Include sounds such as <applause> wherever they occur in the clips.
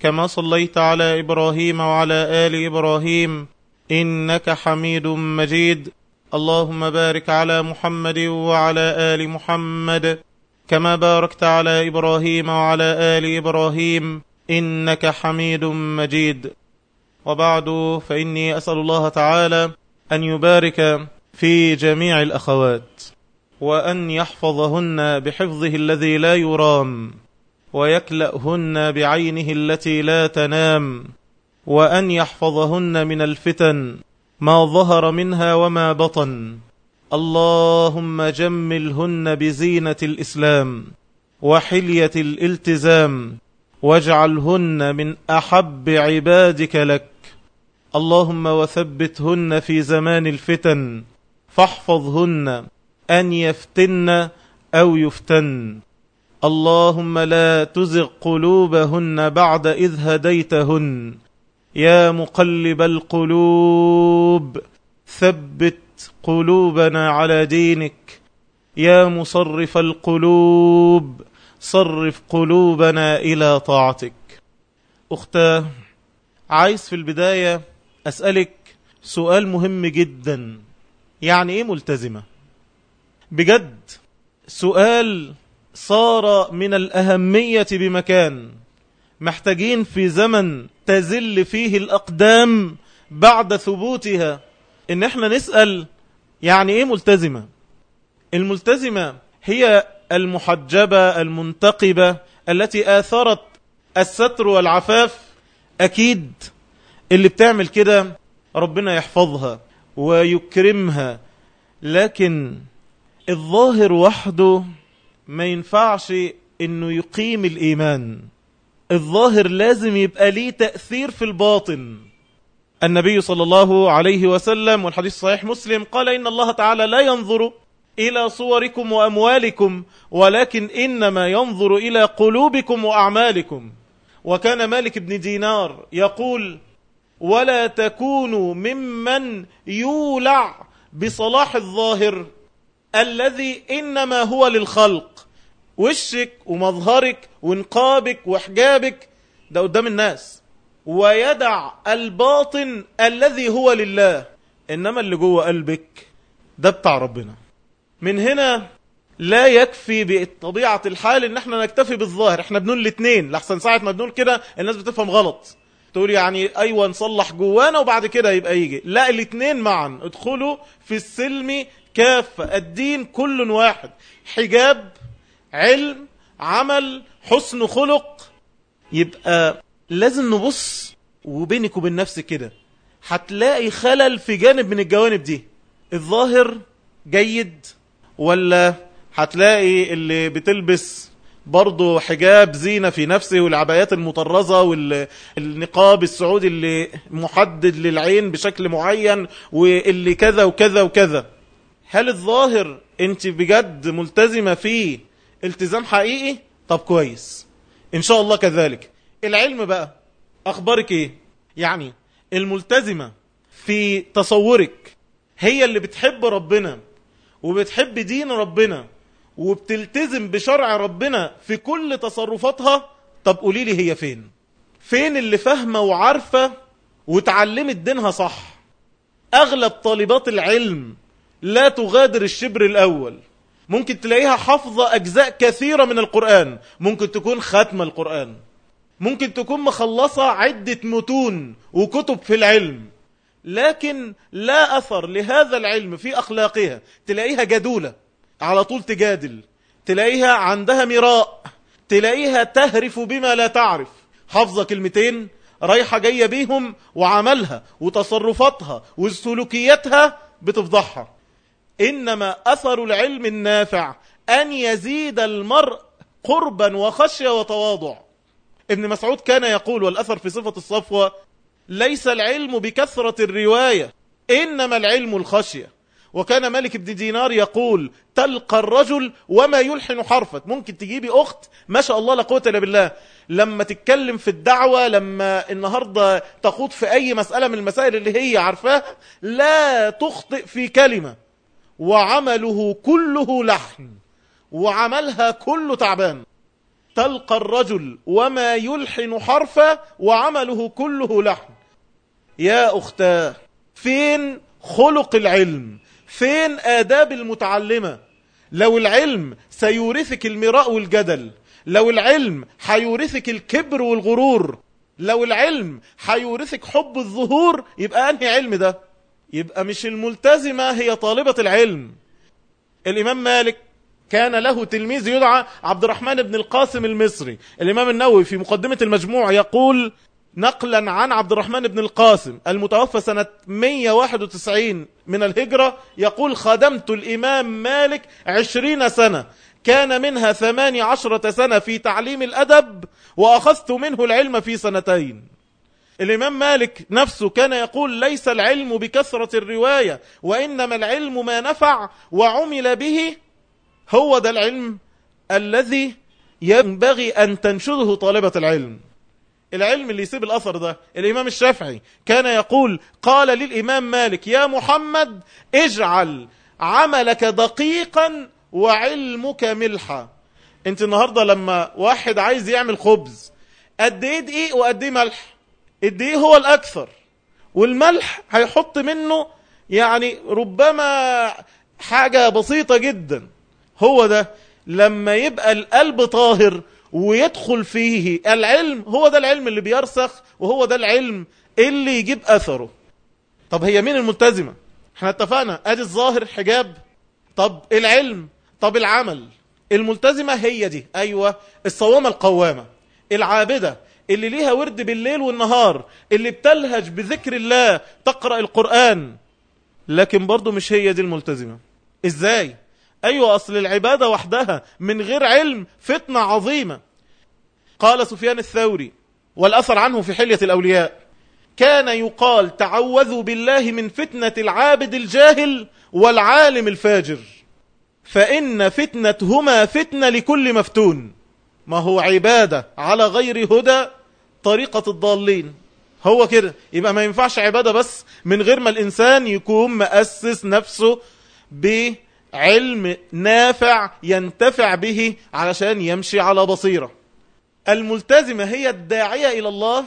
كما صليت على إبراهيم وعلى آل إبراهيم إنك حميد مجيد. اللهم بارك على محمد وعلى آل محمد كما باركت على إبراهيم وعلى آل إبراهيم إنك حميد مجيد. وبعد فإني أسأل الله تعالى أن يبارك في جميع الأخوات وأن يحفظهن بحفظه الذي لا يرام. ويكلأهن بعينه التي لا تنام وأن يحفظهن من الفتن ما ظهر منها وما بطن. اللهم جملهن بزينة الإسلام وحلية الالتزام واجعلهن من أحب عبادك لك. اللهم وثبتهن في زمان الفتن فاحفظهن أن يفتن أو يفتن. اللهم لا تزغ قلوبهن بعد إذ هديتهن. يا مقلب القلوب ثبت قلوبنا على دينك. يا مصرف القلوب صرف قلوبنا إلى طاعتك. أختاه عايز في البداية أسألك سؤال مهم جدا. يعني إيه ملتزمة؟ بجد سؤال صار من الأهمية بمكان. محتاجين في زمن تزل فيه الأقدام بعد ثبوتها. إن إحنا نسأل يعني إيه ملتزمة؟ الملتزمة هي المحجبة المنتقبة التي آثرت الستر والعفاف. أكيد اللي بتعمل كده ربنا يحفظها ويكرمها. لكن الظاهر وحده ما ينفعش إنه يقيم الإيمان. الظاهر لازم يبقى ليه تأثير في الباطن. النبي صلى الله عليه وسلم والحديث صحيح مسلم قال إن الله تعالى لا ينظر إلى صوركم وأموالكم ولكن إنما ينظر إلى قلوبكم وأعمالكم. وكان مالك بن دينار يقول ولا تكونوا ممن يولع بصلاح الظاهر الذي إنما هو للخلق وشك ومظهرك ونقابك وحجابك ده قدام الناس. ويدع الباطن الذي هو لله إنما اللي جوه قلبك ده بتاع ربنا. من هنا لا يكفي بطبيعة الحال إن إحنا نكتفي بالظاهر. إحنا بنقول الاثنين لحسن ساعة ما بنقول كده الناس بتفهم غلط. تقول يعني أيوه نصلح جوانا وبعد كده يبقى يجي. لا الاثنين معا. ادخلوا في السلم كافة الدين كل واحد. حجاب علم عمل حسن خلق. يبقى لازم نبص وبينك وبين نفسك كده. هتلاقي خلل في جانب من الجوانب دي. الظاهر جيد ولا هتلاقي اللي بتلبس برضه حجاب زينة في نفسه والعبايات المطرزة والنقاب السعودي اللي محدد للعين بشكل معين واللي كذا وكذا وكذا. هل الظاهر انت بجد ملتزمة فيه التزام حقيقي؟ طب كويس. إن شاء الله كذلك. العلم بقى أخبارك إيه؟ يعني الملتزمة في تصورك هي اللي بتحب ربنا وبتحب دين ربنا وبتلتزم بشرع ربنا في كل تصرفاتها. طب قولي لي هي فين؟ فين اللي فاهمة وعارفة وتعلمت دينها صح؟ أغلب طالبات العلم لا تغادر الشبر الأول. ممكن تلاقيها حافظة أجزاء كثيرة من القرآن. ممكن تكون ختم القرآن. ممكن تكون مخلصة عدة متون وكتب في العلم. لكن لا أثر لهذا العلم في أخلاقها. تلاقيها جدولة. على طول تجادل. تلاقيها عندها مراء. تلاقيها تهرف بما لا تعرف. حافظة كلمتين رايحة جاية بيهم وعملها وتصرفاتها وسلوكياتها بتفضحها. إنما أثر العلم النافع أن يزيد المرء قربا وخشية وتواضع. ابن مسعود كان يقول والأثر في صفة الصفوة ليس العلم بكثرة الرواية إنما العلم الخشية. وكان مالك بن دينار يقول تلقى الرجل وما يلحن حرفك ممكن تجيبي أخت ما شاء الله لا قوة إلا بالله. لما تتكلم في الدعوة لما النهاردة تخوض في أي مسألة من المسائل اللي هي عارفاها لا تخطئ في كلمة. وعمله كله لحن وعملها كله تعبان. تلقى الرجل وما يلحن حرفا وعمله كله لحن يا أختاه فين خلق العلم؟ فين آداب المتعلمة؟ لو العلم سيورثك المراء والجدل لو العلم حيورثك الكبر والغرور لو العلم حيورثك حب الظهور يبقى أنهي علم ده؟ يبقى مش الملتزمة هي طالبة العلم. الإمام مالك كان له تلميذ يدعى عبد الرحمن بن القاسم المصري. الإمام النووي في مقدمة المجموع يقول نقلا عن عبد الرحمن بن القاسم المتوفى سنة 191 من الهجرة يقول خدمت الإمام مالك عشرين سنة. كان منها ثماني عشرة سنة في تعليم الأدب وأخذت منه العلم في سنتين. الإمام مالك نفسه كان يقول ليس العلم بكثرة الرواية وإنما العلم ما نفع وعمل به هو ده العلم الذي ينبغي أن تنشده طالبة العلم. العلم اللي يسيب الأثر ده الإمام الشافعي كان يقول قال للإمام مالك يا محمد اجعل عملك دقيقا وعلمك ملحا. انت النهاردة لما واحد عايز يعمل خبز قد إيه دقيق وقد إيه ملح؟ الدقيق هو الأكثر. والملح هيحط منه يعني ربما حاجة بسيطة جدا. هو ده. لما يبقى القلب طاهر ويدخل فيه العلم هو ده العلم اللي بيرسخ وهو ده العلم اللي يجيب أثره. طب هي مين الملتزمة؟ إحنا اتفقنا. أدي الظاهر حجاب. طب العلم. طب العمل. الملتزمة هي دي. أيوه الصوامة القوامة. العابدة. اللي ليها ورد بالليل والنهار اللي بتلهج بذكر الله تقرأ القرآن. لكن برضو مش هي دي الملتزمة. إزاي؟ أيوة أصل العبادة وحدها من غير علم فتنة عظيمة. قال سفيان الثوري والأثر عنه في حلية الأولياء كان يقال تعوذوا بالله من فتنة العابد الجاهل والعالم الفاجر. فإن فتنتهما فتنة لكل مفتون. ما هو عبادة على غير هدى طريقة الضالين. هو كده. يبقى ما ينفعش عبادة بس من غير ما الإنسان يكون مؤسس نفسه بعلم نافع ينتفع به علشان يمشي على بصيرة. الملتزمة هي الداعية إلى الله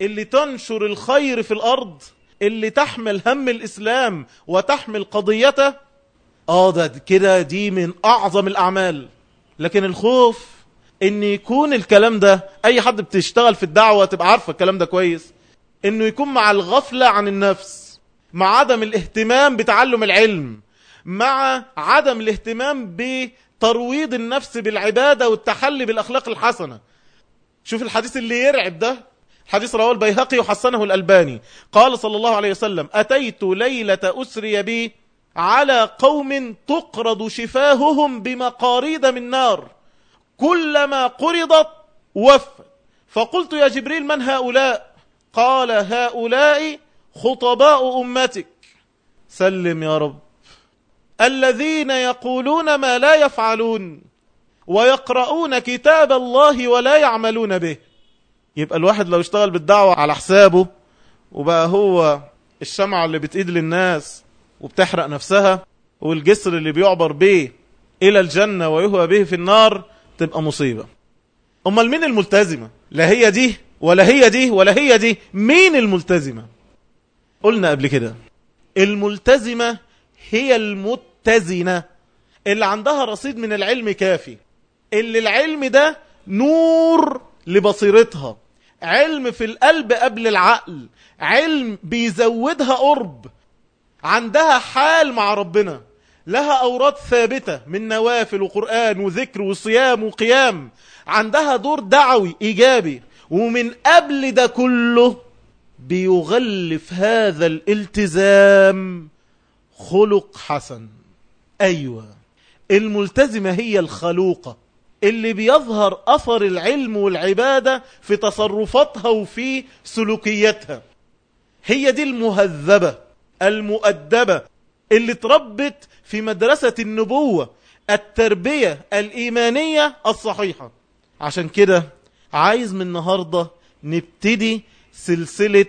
اللي تنشر الخير في الأرض اللي تحمل هم الإسلام وتحمل قضيته. آه ده كده دي من أعظم الأعمال. لكن الخوف إن يكون الكلام ده أي حد بتشتغل في الدعوة تبقى عارفة الكلام ده كويس. إنه يكون مع الغفلة عن النفس مع عدم الاهتمام بتعلم العلم مع عدم الاهتمام بترويض النفس بالعبادة والتحلي بالأخلاق الحسنة. شوف الحديث اللي يرعب ده حديث رواه البيهقي وحسنه الألباني. قال صلى الله عليه وسلم أتيت ليلة أسري بي على قوم تقرض شفاههم بمقاريد من نار. كلما قرضت وفت. فقلت يا جبريل من هؤلاء؟ قال هؤلاء خطباء أمتك. سلم يا رب. الذين يقولون ما لا يفعلون ويقرؤون كتاب الله ولا يعملون به. يبقى الواحد لو اشتغل بالدعوة على حسابه وبقى هو الشمعة اللي بتقيد للناس وبتحرق نفسها والجسر اللي بيعبر به إلى الجنة ويهوى به في النار تبقى مصيبة. أمال مين الملتزمة؟ لا هي دي ولا هي دي ولا هي دي. مين الملتزمة؟ قلنا قبل كده. الملتزمة هي المتزنة. اللي عندها رصيد من العلم كافي. اللي العلم ده نور لبصيرتها. علم في القلب قبل العقل. علم بيزودها قرب. عندها حال مع ربنا. لها أوراد ثابتة من نوافل وقرآن وذكر وصيام وقيام. عندها دور دعوي إيجابي. ومن قبل ده كله بيغلف هذا الالتزام خلق حسن. أيوة. الملتزمة هي الخلوقة اللي بيظهر أثر العلم والعبادة في تصرفاتها وفي سلوكياتها. هي دي المهذبة المؤدبة. اللي تربت في مدرسة النبوة التربية الإيمانية الصحيحة. عشان كده عايز من النهاردة نبتدي سلسلة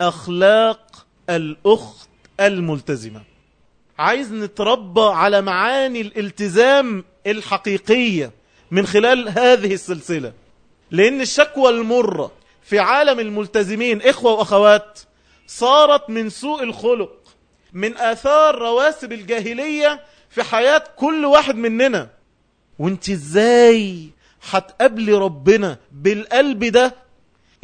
أخلاق الأخت الملتزمة. عايز نتربى على معاني الالتزام الحقيقية من خلال هذه السلسلة. لأن الشكوى المرة في عالم الملتزمين إخوة وأخوات صارت من سوء الخلق من آثار رواسب الجاهلية في حياة كل واحد مننا. وانت إزاي هتقابلي ربنا بالقلب ده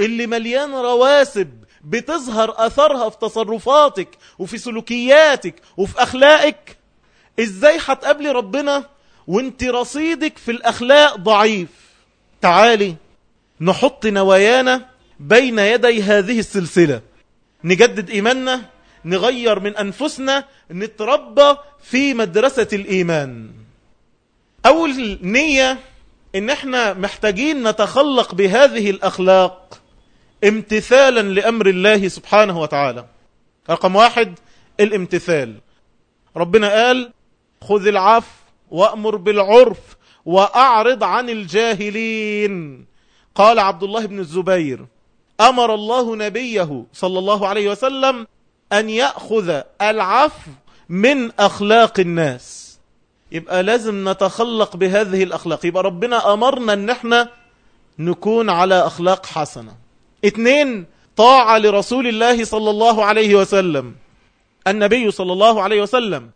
اللي مليان رواسب بتظهر أثرها في تصرفاتك وفي سلوكياتك وفي أخلاقك؟ إزاي هتقابلي ربنا وانت رصيدك في الأخلاق ضعيف؟ تعالي نحط نوايانا بين يدي هذه السلسلة. نجدد إيماننا نغير من أنفسنا نتربى في مدرسة الإيمان. أول نية إن إحنا محتاجين نتخلق بهذه الأخلاق امتثالا لأمر الله سبحانه وتعالى. رقم واحد الامتثال. ربنا قال خذ العفو وأمر بالعرف وأعرض عن الجاهلين. قال عبد الله بن الزبير أمر الله نبيه صلى الله عليه وسلم أن يأخذ العفو من أخلاق الناس. يبقى لازم نتخلق بهذه الأخلاق. يبقى ربنا أمرنا أن إحنا نكون على أخلاق حسنة. اثنين طاعة لرسول الله صلى الله عليه وسلم. النبي صلى الله عليه وسلم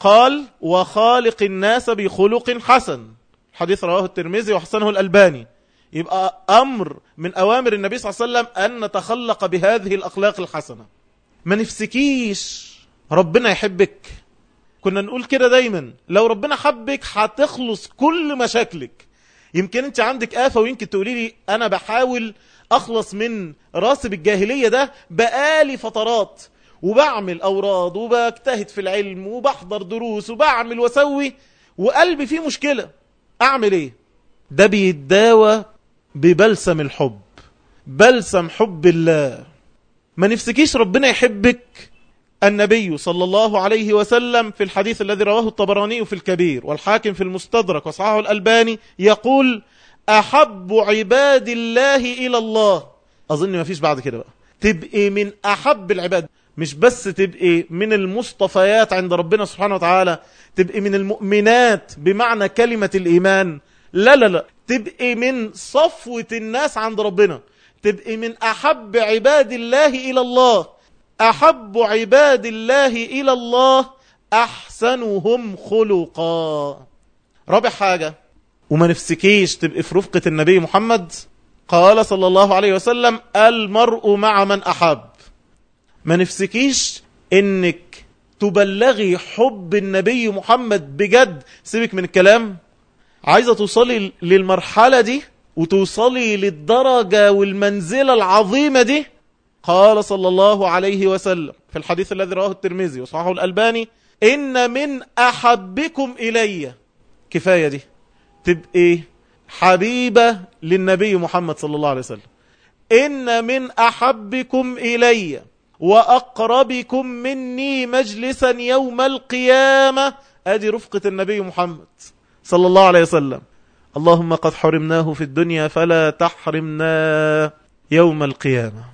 قال وخالق الناس بخلق حسن حديث رواه الترمذي وحسنه الألباني. يبقى أمر من أوامر النبي صلى الله عليه وسلم أن نتخلق بهذه الأخلاق الحسنة. ما نفسكيش. ربنا يحبك. كنا نقول كده دايما. لو ربنا حبك هتخلص كل مشاكلك. يمكن انت عندك آفة ويمكن تقولي لي أنا بحاول أخلص من راسب الجاهلية ده بقالي فترات وبعمل أوراد وبجتهد في العلم وبحضر دروس وبعمل وسوي وقلبي فيه مشكلة. أعمل إيه؟ ده بيتداوى ببلسم الحب. بلسم حب الله. ما نفسكيش ربنا يحبك النبي صلى الله عليه وسلم في الحديث الذي رواه الطبراني في الكبير والحاكم في المستدرك وصححه الألباني يقول أحب عباد الله إلى الله. أظن ما فيش بعد كده بقى. تبقي من أحب العباد. مش بس تبقي من المصطفيات عند ربنا سبحانه وتعالى تبقي من المؤمنات بمعنى كلمة الإيمان. لا لا لا. تبقي من صفوة الناس عند ربنا. تبقي من أحب عباد الله إلى الله. أحب عباد الله إلى الله. أحسنهم خلقا. رابع حاجة. وما نفسكيش تبقي في رفقة النبي محمد. قال صلى الله عليه وسلم المرء مع من أحب. ما نفسكيش إنك تبلغي حب النبي محمد بجد. سيبك من الكلام. عايزة توصلي للمرحلة دي؟ وتوصلي للدرجة والمنزلة العظيمة دي؟ قال صلى الله عليه وسلم. في الحديث الذي رواه الترمذي وصححه الألباني إن من أحبكم إلي. كفاية دي. تبقي حبيبة للنبي محمد صلى الله عليه وسلم. إن من أحبكم إلي وأقربكم مني مجلسا يوم القيامة. أدي رفقة النبي محمد صلى الله عليه وسلم. اللهم قد حرمناه في الدنيا فلا تحرمنا يوم القيامة.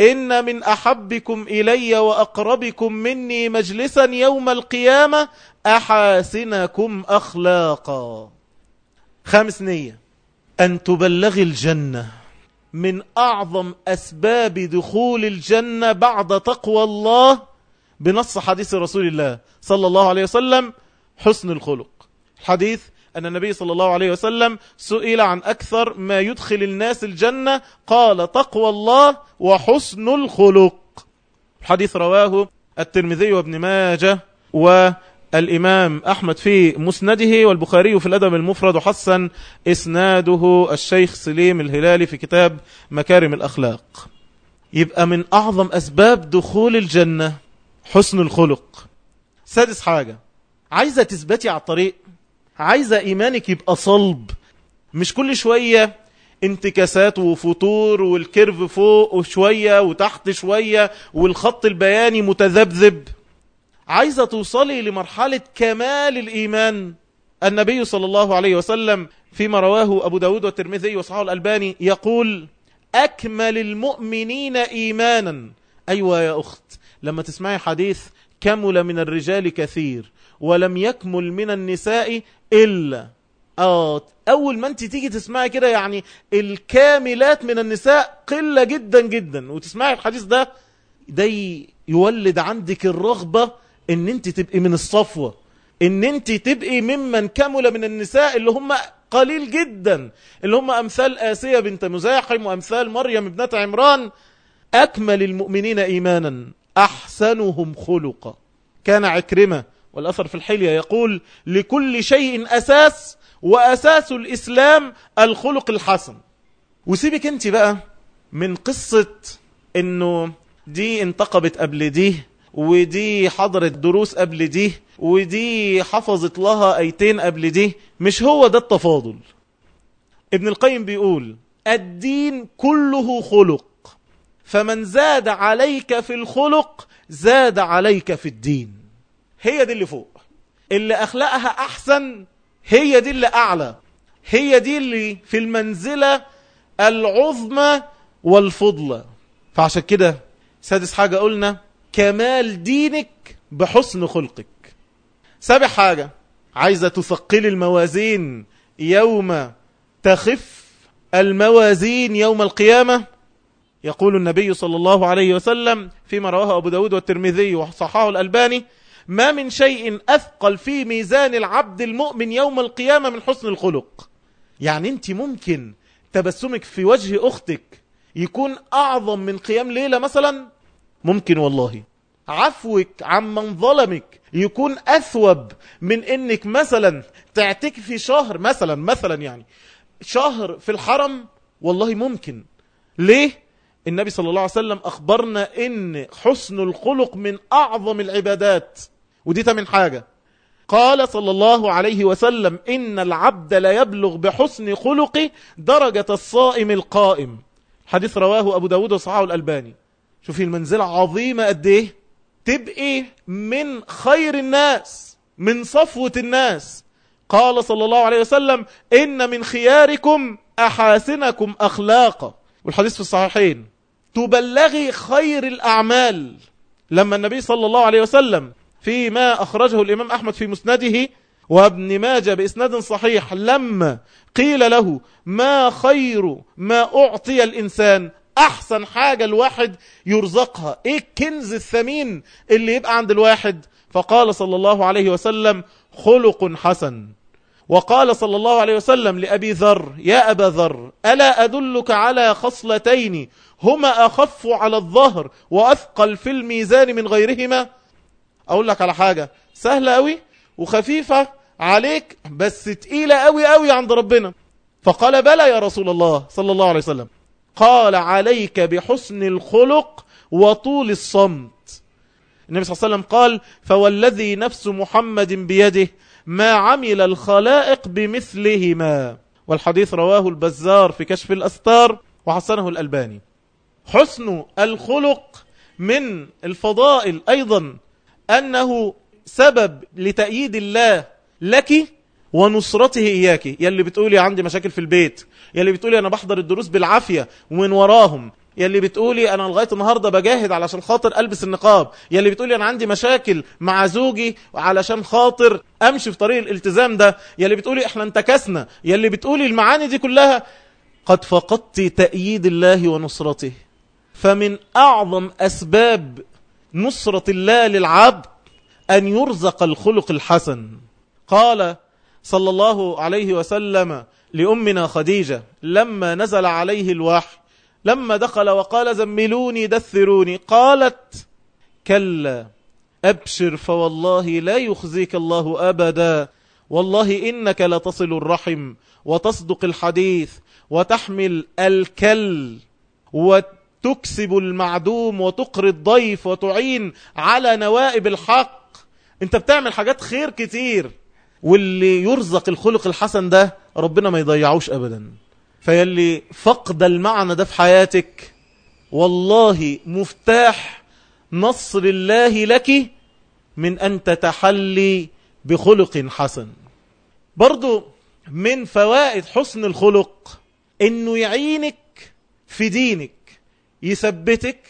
إن من أحبكم إلي وأقربكم مني مجلسا يوم القيامة أحاسنكم أخلاقا. خامس نية أن تبلغ الجنة من أعظم أسباب دخول الجنة بعد تقوى الله بنص حديث رسول الله صلى الله عليه وسلم حسن الخلق. حديث أن النبي صلى الله عليه وسلم سئل عن أكثر ما يدخل الناس الجنة قال تقوى الله وحسن الخلق. الحديث رواه الترمذي وابن ماجه والإمام أحمد في مسنده والبخاري في الأدب المفرد وحسن إسناده الشيخ سليم الهلالي في كتاب مكارم الأخلاق. يبقى من أعظم أسباب دخول الجنة حسن الخلق. سادس حاجة عايزة تثبتي على الطريق عايزة إيمانك يبقى صلب. مش كل شوية انتكاسات وفتور والكيرف فوق وشوية وتحت شوية والخط البياني متذبذب. عايزة توصلي لمرحلة كمال الإيمان. النبي صلى الله عليه وسلم فيما رواه أبو داود والترمذي وصححه الألباني يقول أكمل المؤمنين إيمانا. أيوة يا أخت لما تسمعي حديث كمل من الرجال كثير. ولم يكمل من النساء إلا. آه أول ما أنت تيجي تسمعي كده يعني الكاملات من النساء قلة جدا جدا. وتسمعي الحديث ده ده يولد عندك الرغبة إن أنت تبقي من الصفوة. إن أنت تبقي ممن كمل من النساء اللي هم قليل جدا. اللي هم أمثال آسية بنت مزاحم وأمثال مريم ابنة عمران. أكمل المؤمنين ايمانا. أحسنهم خلقا. كان عكرمة والأثر في الحلية يقول لكل شيء أساس وأساس الإسلام الخلق الحسن وسيبك أنت بقى من قصة إنه دي انتقبت قبل دي ودي حضرت دروس قبل دي ودي حفظت لها أيتين قبل دي مش هو ده التفاضل. ابن القيم بيقول الدين كله خلق فمن زاد عليك في الخلق زاد عليك في الدين. هي دي اللي فوق. اللي أخلاقها أحسن هي دي اللي أعلى. هي دي اللي في المنزلة العظمى والفضلة فعشان كده سادس حاجة قلنا كمال دينك بحسن خلقك. سابع حاجة عايزة تثقل الموازين يوم تخف الموازين يوم القيامة. يقول النبي صلى الله عليه وسلم فيما رواه أبو داود والترمذي وصححه الألباني ما من شيء أثقل في ميزان العبد المؤمن يوم القيامة من حسن الخلق. يعني أنت ممكن تبسمك في وجه أختك يكون أعظم من قيام ليلة مثلا؟ ممكن والله. عفوك عمن ظلمك يكون أثوب من إنك مثلا تعتكفي شهر مثلا مثلا يعني. شهر في الحرم؟ والله ممكن. ليه؟ النبي صلى الله عليه وسلم أخبرنا إن حسن الخلق من أعظم العبادات. ودي تمن حاجة. قال صلى الله عليه وسلم إن العبد لا يبلغ بحسن خلقه درجة الصائم القائم. حديث رواه أبو داود وصحاه الألباني. شوفي المنزلة عظيمة قد إيه؟ تبقي من خير الناس من صفوة الناس. قال صلى الله عليه وسلم إن من خياركم أحاسنكم أخلاقا. والحديث في الصحيحين تبلغي خير الأعمال. لما النبي صلى الله عليه وسلم فيما أخرجه الإمام أحمد في مسنده وابن ماجة بإسناد صحيح لما قيل له ما خير ما أعطي الإنسان أحسن حاجة الواحد يرزقها. إيه الكنز الثمين اللي يبقى عند الواحد؟ فقال صلى الله عليه وسلم خلق حسن. وقال صلى الله عليه وسلم لأبي ذر يا أبا ذر ألا أدلك على خصلتين؟ هما أخف على الظهر وأثقل في الميزان من غيرهما؟ أقول لك على حاجة سهلة أوي وخفيفة عليك بس تقيلة أوي أوي عند ربنا. فقال بلى يا رسول الله صلى الله عليه وسلم. قال عليك بحسن الخلق وطول الصمت. النبي صلى الله عليه وسلم قال فوالذي نفس محمد بيده ما عمل الخلائق بمثلهما. والحديث رواه البزار في كشف الأستار وحسنه الألباني. حسن الخلق من الفضائل أيضا. أنه سبب لتأييد الله لك ونصرته إياك. يلي بتقولي عندي مشاكل في البيت يلي بتقولي أنا بحضر الدروس بالعافية ومن وراهم يلي بتقولي أنا لغاية النهاردة بجاهد علشان خاطر ألبس النقاب يلي بتقولي أنا عندي مشاكل مع زوجي علشان خاطر أمشي في طريق الالتزام ده يلي بتقولي إحنا انتكسنا يلي بتقولي المعاني دي كلها. قد فقدت تأييد الله ونصرته. فمن أعظم أسباب نصرة الله للعبد أن يرزق الخلق الحسن. قال صلى الله عليه وسلم لأمنا خديجة لما نزل عليه الوحي لما دخل وقال زملوني دثروني قالت كلا أبشر فوالله لا يخزيك الله أبدا. والله إنك لتصل الرحم وتصدق الحديث وتحمل الكل وتكسب المعدوم وتقري الضيف وتعين على نوائب الحق. انت بتعمل حاجات خير كتير. واللي يرزق الخلق الحسن ده ربنا ما يضيعوش أبدا. فيلي فقد المعنى ده في حياتك والله مفتاح نصر الله لك من أن تتحلي بخلق حسن. برضو من فوائد حسن الخلق إنه يعينك في دينك. يثبتك.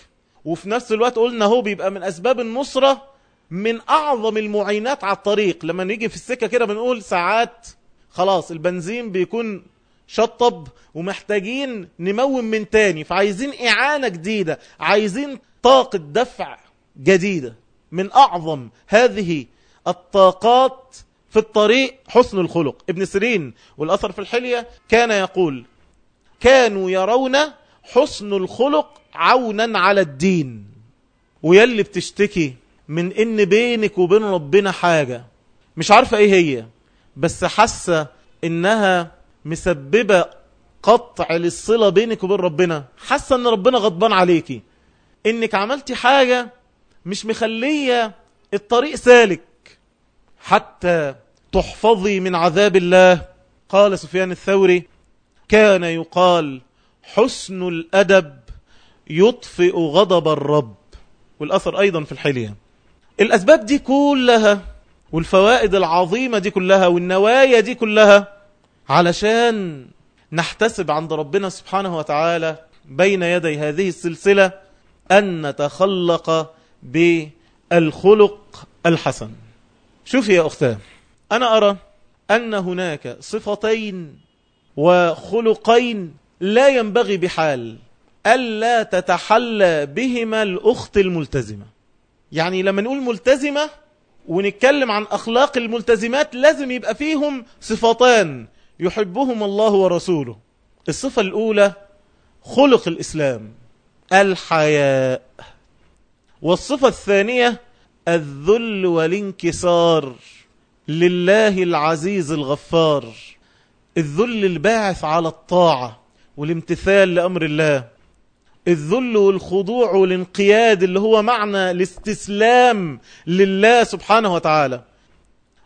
وفي نفس الوقت قلنا هو بيبقى من أسباب النصرة من أعظم المعينات على الطريق. لما نيجي في السكة كده بنقول ساعات خلاص البنزين بيكون شطب ومحتاجين نمون من تاني. فعايزين إعانة جديدة عايزين طاقة دفع جديدة. من أعظم هذه الطاقات في الطريق حسن الخلق. ابن سيرين والأثر في الحلية كان يقول كانوا يرون حسن الخلق عونا على الدين ويلي بتشتكي من إن بينك وبين ربنا حاجة. مش عارفة إيه هي بس حاسة إنها مسببة قطع للصلة بينك وبين ربنا. حاسة إن ربنا غضبان عليكي. إنك عملتي حاجة مش مخلية الطريق سالك. حتى تحفظي من عذاب الله. قال سفيان الثوري كان يقال حسن الأدب يطفئ غضب الرب. والأثر أيضا في الحلية. الأسباب دي كلها والفوائد العظيمة دي كلها والنوايا دي كلها علشان نحتسب عند ربنا سبحانه وتعالى بين يدي هذه السلسلة أن نتخلق بالخلق الحسن. شوفي يا أختاه أنا أرى أن هناك صفتين وخلقين لا ينبغي بحال. ألا تتحلى بهما الأخت الملتزمة. يعني لما نقول ملتزمة ونتكلم عن أخلاق الملتزمات لازم يبقى فيهم صفتان يحبهم الله ورسوله. الصفة الأولى خلق الإسلام الحياء. والصفة الثانية الذل والانكسار لله العزيز الغفار. الذل الباعث على الطاعة والامتثال لأمر الله. الذل والخضوع والانقياد اللي هو معنى الاستسلام لله سبحانه وتعالى.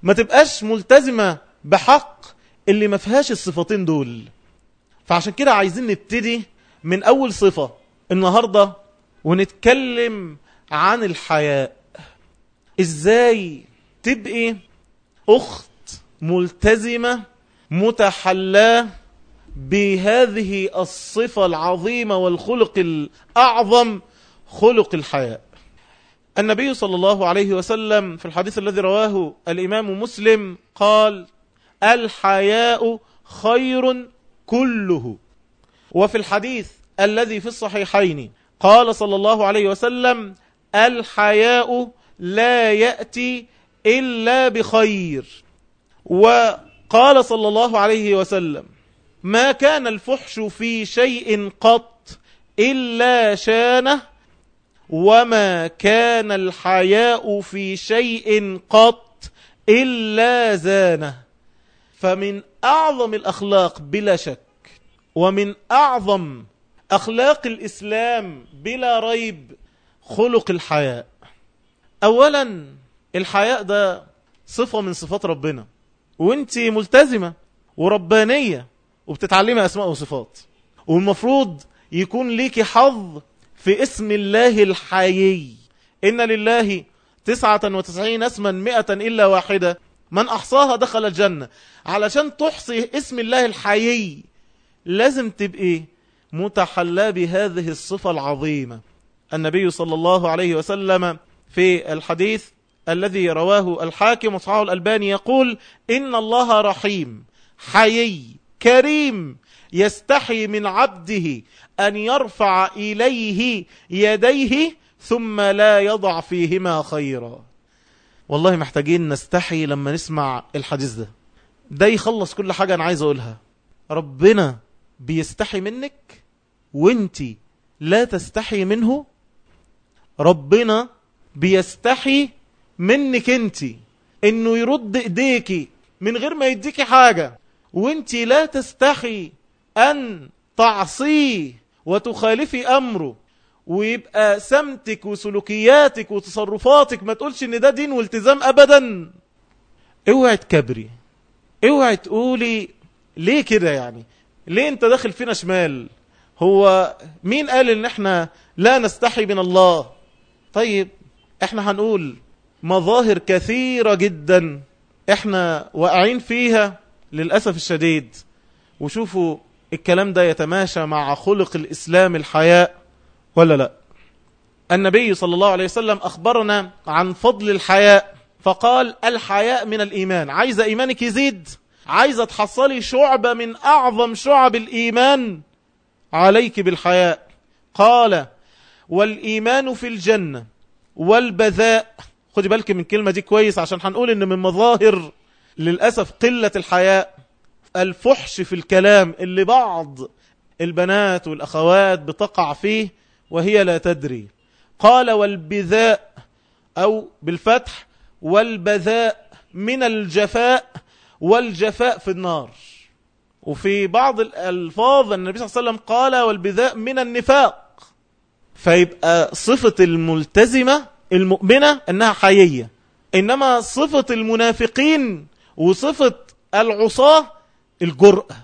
ما تبقاش ملتزمة بحق اللي ما فيهاش الصفتين دول. فعشان كده عايزين نبتدي من أول صفة النهاردة ونتكلم عن الحياء. إزاي تبقي أخت ملتزمة متحلاة بهذه الصفة العظيمة والخلق الأعظم خلق الحياء. النبي صلى الله عليه وسلم في الحديث الذي رواه الإمام مسلم قال الحياء خير كله. وفي الحديث الذي في الصحيحين قال صلى الله عليه وسلم الحياء لا يأتي إلا بخير. وقال صلى الله عليه وسلم ما كان الفحش في شيء قط إلا شانه وما كان الحياء في شيء قط إلا زانه. فمن أعظم الأخلاق بلا شك ومن أعظم أخلاق الإسلام بلا ريب خلق الحياء. أولا الحياء ده صفة من صفات ربنا وانت ملتزمة وربانية. وبتتعلمي أسماء وصفات. والمفروض يكون ليكي حظ في اسم الله الحيي. إن لله تسعة وتسعين اسما مئة إلا واحدة. من أحصاها دخل الجنة. علشان تحصي اسم الله الحيي لازم تبقي متحلى بهذه الصفة العظيمة. النبي صلى الله عليه وسلم في الحديث الذي رواه الحاكم وصححه الألباني يقول إن الله رحيم حيي. كريم يستحي من عبده أن يرفع إليه يديه ثم لا يضع فيهما خيرا. والله محتاجين نستحي لما نسمع الحديث ده. ده يخلص كل حاجة أنا عايز أقولها. ربنا بيستحي منك وانتي لا تستحي منه. ربنا بيستحي منك انتي إنه يرد ايديكي من غير ما يديكي حاجة. وانتي لا تستحي أن تعصيه وتخالفي أمره. ويبقى سمتك وسلوكياتك وتصرفاتك ما تقولش إن ده دين والتزام ابدا. اوعي تكبري. اوعي تقولي ليه كده يعني؟ ليه انت داخل فينا شمال؟ هو مين قال إن إحنا لا نستحي من الله؟ طيب إحنا هنقول مظاهر كثيرة جدا إحنا واقعين فيها. للأسف الشديد وشوفوا الكلام ده يتماشى مع خلق الإسلام الحياء ولا لا؟ النبي صلى الله عليه وسلم أخبرنا عن فضل الحياء فقال الحياء من الإيمان. عايزة إيمانك يزيد؟ عايزة تحصلي شعبة من أعظم شعب الإيمان؟ عليك بالحياء. قال والإيمان في الجنة والبذاء. خدي بالك من الكلمة دي كويس عشان هنقول إن من مظاهر للأسف قلة الحياء الفحش في الكلام اللي بعض البنات والأخوات بتقع فيه وهي لا تدري. قال والبذاء أو بالفتح والبذاء من الجفاء والجفاء في النار. وفي بعض الألفاظ النبي صلى الله عليه وسلم قال والبذاء من النفاق. فيبقى صفة الملتزمة المؤمنة أنها حيية إنما صفة المنافقين وصفة العصاة الجرأة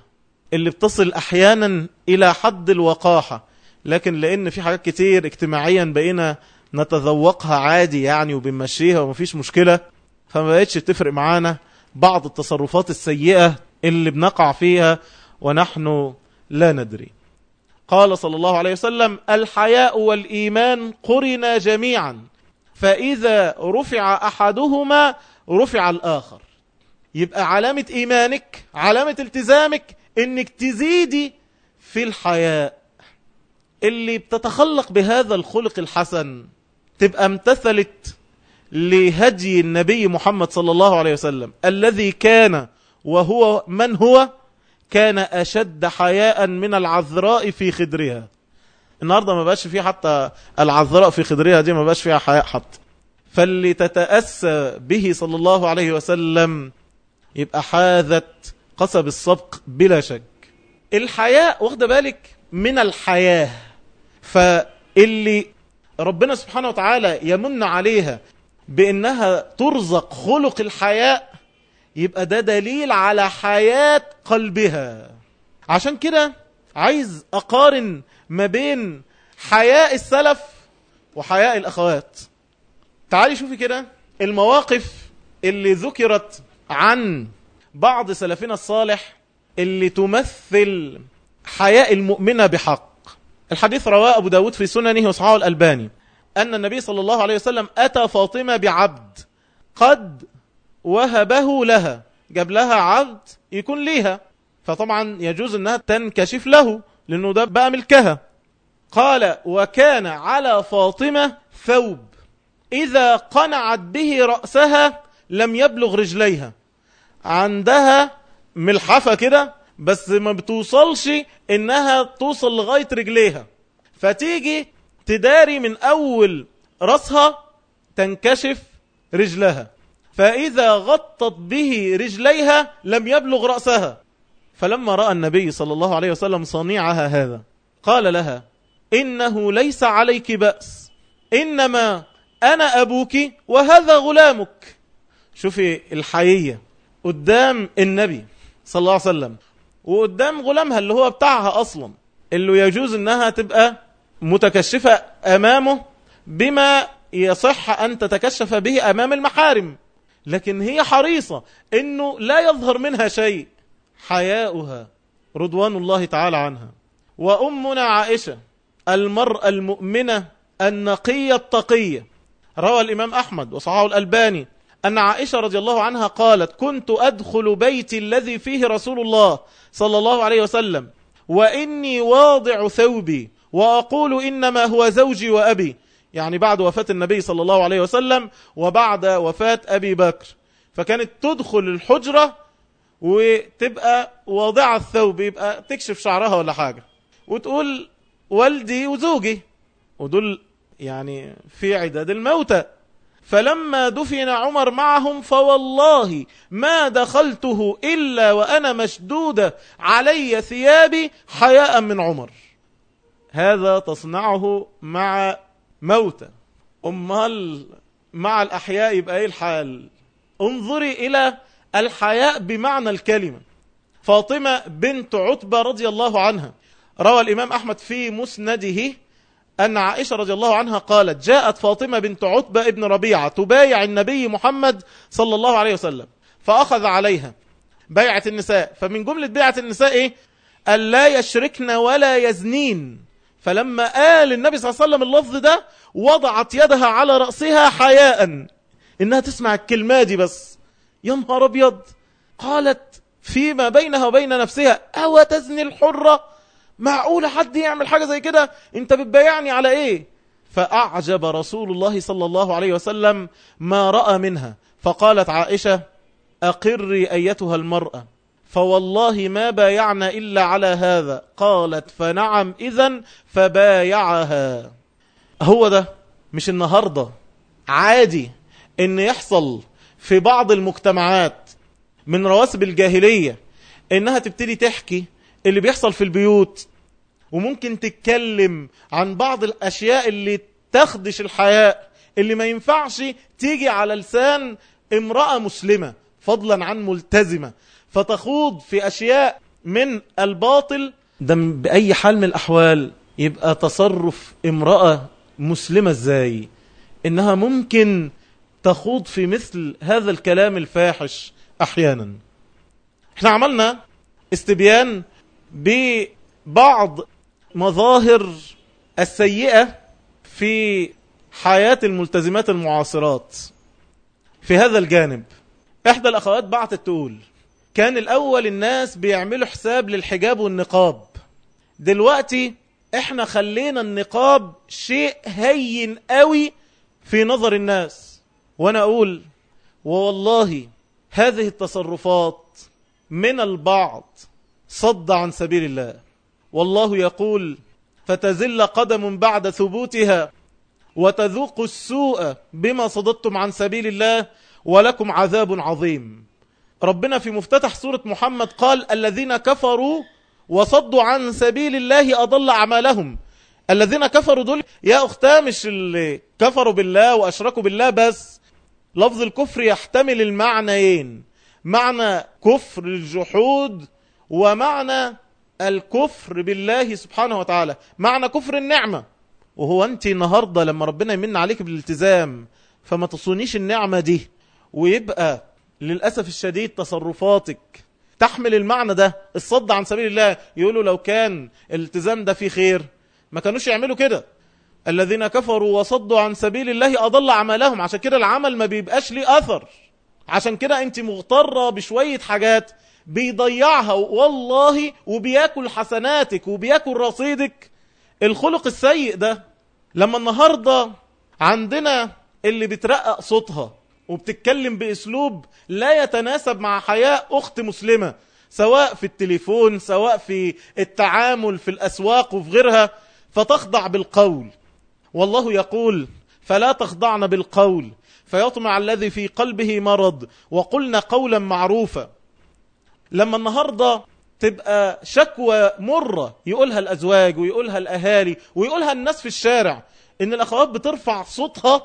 اللي بتصل أحيانا إلى حد الوقاحة. لكن لأن في حاجات كتير اجتماعيا بقينا نتذوقها عادي يعني وبنمشيها ومفيش مشكلة فما بقتش تفرق معانا بعض التصرفات السيئة اللي بنقع فيها ونحن لا ندري. قال صلى الله عليه وسلم الحياء والإيمان قرنا جميعا فإذا رفع أحدهما رفع الآخر. يبقى علامة إيمانك علامة التزامك إنك تزيدي في الحياء اللي بتتخلق بهذا الخلق الحسن تبقى امتثلت لهدي النبي محمد صلى الله عليه وسلم الذي كان وهو من هو؟ كان أشد حياء من العذراء في خدرها. النهاردة ما بقاش فيه حتى العذراء في خدرها دي ما بقاش فيها حياء حتى. فاللي تتأسى به صلى الله عليه وسلم يبقى حاذت قصب السبق بلا شك. الحياء واخده بالك؟ من الحياة. فاللي ربنا سبحانه وتعالى يمن عليها بأنها ترزق خلق الحياء يبقى ده دليل على حياة قلبها. عشان كده عايز أقارن ما بين حياء السلف وحياء الأخوات. تعالي شوفي كده المواقف اللي ذكرت عن بعض سلفنا الصالح اللي تمثل حياء المؤمنة بحق. الحديث رواه أبو داود في سننه وصحاه الألباني. أن النبي صلى الله عليه وسلم أتى فاطمة بعبد قد وهبه لها جاب لها عبد يكون ليها. فطبعا يجوز أنها تنكشف له لأنه ده بقى ملكها. قال وكان على فاطمة ثوب. إذا قنعت به رأسها لم يبلغ رجليها. عندها ملحفة كده بس ما بتوصلش إنها توصل لغاية رجليها. فتيجي تداري من أول رأسها تنكشف رجلها. فإذا غطت به رجليها لم يبلغ رأسها. فلما رأى النبي صلى الله عليه وسلم صنيعها هذا قال لها إنه ليس عليك بأس. إنما أنا أبوك وهذا غلامك. شوفي الحيية قدام النبي صلى الله عليه وسلم وقدام غلامها اللي هو بتاعها أصلا اللي يجوز أنها تبقى متكشفة أمامه بما يصح أن تتكشف به أمام المحارم. لكن هي حريصة أنه لا يظهر منها شيء. حياؤها رضوان الله تعالى عنها. وأمنا عائشة المرأة المؤمنة النقية التقية. روى الإمام أحمد وصحاه الألباني أن عائشة رضي الله عنها قالت كنت أدخل بيتي الذي فيه رسول الله صلى الله عليه وسلم وإني واضع ثوبي وأقول إنما هو زوجي وأبي. يعني بعد وفاة النبي صلى الله عليه وسلم وبعد وفاة أبي بكر. فكانت تدخل الحجرة وتبقى واضعة الثوب يبقى تكشف شعرها ولا حاجة. وتقول والدي وزوجي. ودول يعني في عداد الموتى. فلما دفن عمر معهم فوالله ما دخلته إلا وأنا مشدودة علي ثيابي حياء من عمر. هذا تصنعه مع موتى. أمال مع الأحياء يبقى إيه الحال؟ انظري إلى الحياء بمعنى الكلمة. فاطمة بنت عتبة رضي الله عنها. روى الإمام أحمد في مسنده أن عائشة رضي الله عنها قالت جاءت فاطمة بنت عتبة ابن ربيعة تبايع النبي محمد صلى الله عليه وسلم فأخذ عليها بيعة النساء. فمن جملة بيعة النساء إيه؟ ألا يشركن ولا يزنين. فلما قال النبي صلى الله عليه وسلم اللفظ ده وضعت يدها على رأسها حياء. إنها تسمع الكلمة دي بس. يا نهار أبيض. قالت فيما بينها وبين نفسها أو تزني الحرة؟ معقول حد يعمل حاجة زي كده؟ انت بتبايعني على إيه؟ فأعجب رسول الله صلى الله عليه وسلم ما رأى منها. فقالت عائشة أقري أيتها المرأة. فوالله ما بايعنا إلا على هذا. قالت فنعم إذا فبايعها. هو ده مش النهاردة. عادي إن يحصل في بعض المجتمعات من رواسب الجاهلية إنها تبتدي تحكي اللي بيحصل في البيوت وممكن تتكلم عن بعض الأشياء اللي تخدش الحياء اللي ما ينفعش تيجي على لسان امرأة مسلمة فضلا عن ملتزمة. فتخوض في أشياء من الباطل ده بأي حال من الأحوال يبقى تصرف امرأة مسلمة إزاي؟ إنها ممكن تخوض في مثل هذا الكلام الفاحش أحيانا. إحنا عملنا استبيان ببعض مظاهر السيئة في حياة الملتزمات المعاصرات. في هذا الجانب إحدى الأخوات بعتت تقول كان الأول الناس بيعملوا حساب للحجاب والنقاب. دلوقتي إحنا خلينا النقاب شيء هين قوي في نظر الناس. وأنا أقول ووالله هذه التصرفات من البعض صد عن سبيل الله. والله يقول فتزل قدم بعد ثبوتها وتذوق السوء بما صددتم عن سبيل الله ولكم عذاب عظيم. ربنا في مفتتح سورة محمد قال الذين كفروا وصدوا عن سبيل الله أضل أعمالهم. الذين كفروا دول يا أختاه مش اللي كفروا بالله وأشركوا بالله بس. لفظ الكفر يحتمل المعنيين معنى كفر الجحود ومعنى الكفر بالله سبحانه وتعالى. معنى كفر النعمة. وهو أنت النهاردة لما ربنا يمن عليك بالالتزام فما تصونيش النعمة دي. ويبقى للأسف الشديد تصرفاتك تحمل المعنى ده الصد عن سبيل الله. يقولوا لو كان الالتزام ده فيه خير. ما كانوش يعملوا كده. الذين كفروا وصدوا عن سبيل الله أضل عملهم عشان كده العمل ما بيبقاش ليه أثر. عشان كده أنت مغترة بشوية حاجات بيضيعها. والله وبياكل حسناتك وبياكل رصيدك. الخلق السيء ده لما النهاردة عندنا اللي بترقق صوتها وبتتكلم بأسلوب لا يتناسب مع حياة أخت مسلمة سواء في التليفون سواء في التعامل في الأسواق وفي غيرها فتخضع بالقول. والله يقول فلا تخضعن بالقول. فيطمع الذي في قلبه مرض وقلنا قولا معروفا. لما النهاردة تبقى شكوى مرة يقولها الأزواج ويقولها الأهالي ويقولها الناس في الشارع إن الأخوات بترفع صوتها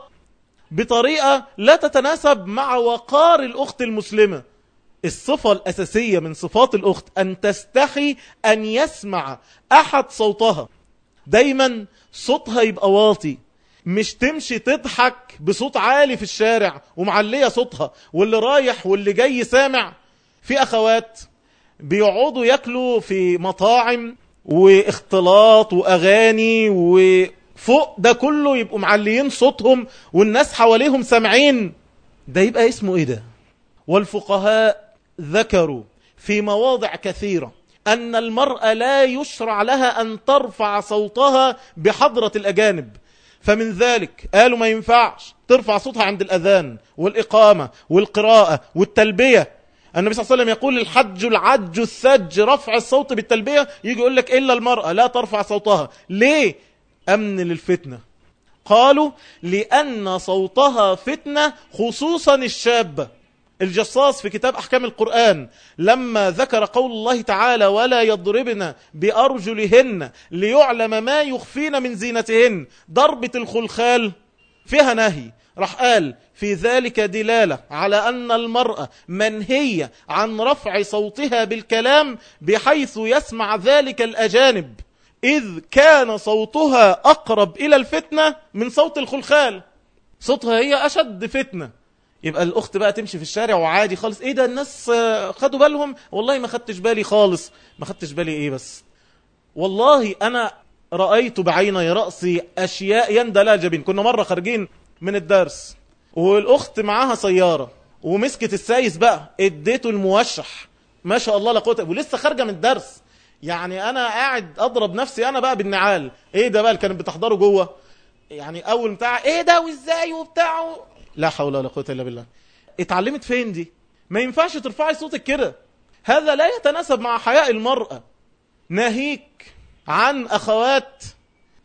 بطريقة لا تتناسب مع وقار الأخت المسلمة. الصفة الأساسية من صفات الأخت أن تستحي أن يسمع أحد صوتها. دايما صوتها يبقى واطي مش تمشي تضحك بصوت عالي في الشارع ومعلية صوتها واللي رايح واللي جاي سامع في أخوات بيقعدوا ياكلوا في مطاعم واختلاط وأغاني وفوق ده كله يبقوا معليين صوتهم والناس حواليهم سامعين. ده يبقى اسمه إيه ده؟ والفقهاء ذكروا في مواضع كثيرة أن المرأة لا يشرع لها أن ترفع صوتها بحضرة الأجانب. فمن ذلك قالوا ما ينفعش ترفع صوتها عند الأذان والإقامة والقراءة والتلبية. النبي صلى الله عليه وسلم يقول الحج العج الثج رفع الصوت بالتلبية يجي يقول لك إلا المرأة لا ترفع صوتها. ليه؟ أمن للفتنة. قالوا لأن صوتها فتنة خصوصا الشابة. الجصاص في كتاب أحكام القرآن لما ذكر قول الله تعالى ولا يضربن بأرجلهن ليعلم ما يخفين من زينتهن. ضربة الخلخال فيها نهي. راح قال في ذلك دلالة على أن المرأة منهية عن رفع صوتها بالكلام بحيث يسمع ذلك الأجانب. إذ كان صوتها أقرب إلى الفتنة من صوت الخلخال. صوتها هي أشد فتنة. يبقى الأخت بقى تمشي في الشارع وعادي خالص. إيه ده الناس خدوا بالهم؟ والله ما خدتش بالي خالص. ما خدتش بالي إيه بس. والله أنا رأيت بعيني رأسي أشياء يندى لها جبين كنا مرة خارجين من الدرس. والأخت معاها سيارة ومسكت السايس بقى اديته الموشح. ما شاء الله لا قوة ولسه خارجة من الدرس. يعني أنا قاعد أضرب نفسي أنا بقى بالنعال. إيه ده بقى اللي كانت بتحضره جوه؟ يعني أول بتاع إيه ده وإزاي وبتاع؟ لا حول ولا قوة إلا بالله. اتعلمت فين دي؟ ما ينفعش ترفعي صوتك كده. هذا لا يتناسب مع حياء المرأة. ناهيك عن أخوات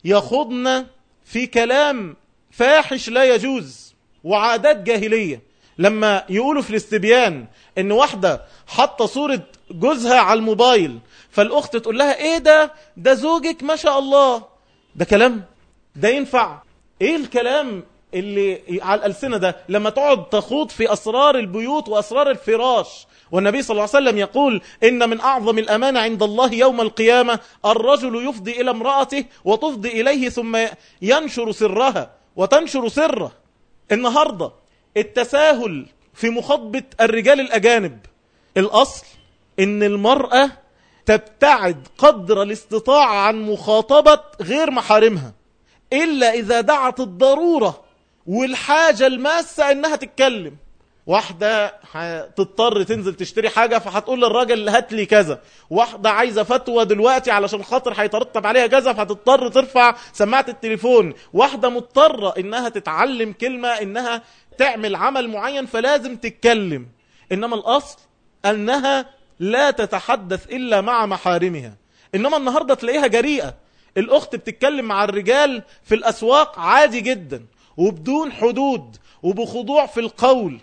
يخضن في كلام فاحش لا يجوز. وعادات جاهلية. لما يقولوا في الاستبيان إن واحدة حاطة صورة جوزها على الموبايل فالأخت تقول لها إيه ده؟ ده زوجك ما شاء الله. ده كلام. ده ينفع. إيه الكلام اللي على الألسنة ده؟ لما تقعد تخوض في أسرار البيوت وأسرار الفراش. والنبي صلى الله عليه وسلم يقول إن من أعظم الأمانة عند الله يوم القيامة الرجل يفضي إلى امرأته وتفضي إليه ثم ينشر سرها. وتنشر سره النهاردة التساهل في مخاطبة الرجال الأجانب. الأصل إن المرأة تبتعد قدر الاستطاعة عن مخاطبة غير محارمها. إلا إذا دعت الضرورة والحاجة الماسة إنها تتكلم. واحدة هتضطر تنزل تشتري حاجة فهتقول للراجل هات لي كذا. واحدة عايزة فتوى دلوقتي علشان خاطر هيترتب عليها كذا فهتضطر ترفع سماعة التليفون. واحدة مضطرة إنها تتعلم كلمة إنها تعمل عمل معين فلازم تتكلم. إنما الأصل أنها لا تتحدث إلا مع محارمها. إنما النهاردة تلاقيها جريئة. الأخت بتتكلم مع الرجال في الأسواق عادي جدا وبدون حدود وبخضوع في القول.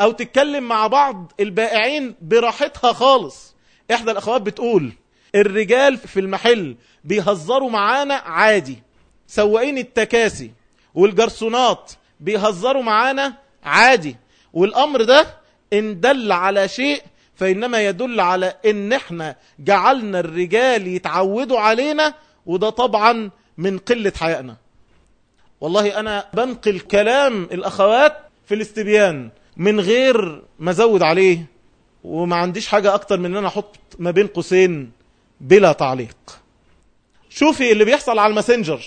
أو تتكلم مع بعض البائعين براحتها خالص. إحدى الأخوات بتقول الرجال في المحل بيهزروا معانا عادي. سواقين التكاسي والجرسونات بيهزروا معانا عادي. والأمر ده إن دل على شيء فإنما يدل على إن إحنا جعلنا الرجال يتعودوا علينا وده طبعا من قلة حيائنا. والله أنا بنقل كلام الأخوات في الاستبيان. من غير ما أزود عليه وما عنديش حاجة أكتر من إن أنا أحط ما بين قوسين بلا تعليق. شوفي اللي بيحصل على الماسنجر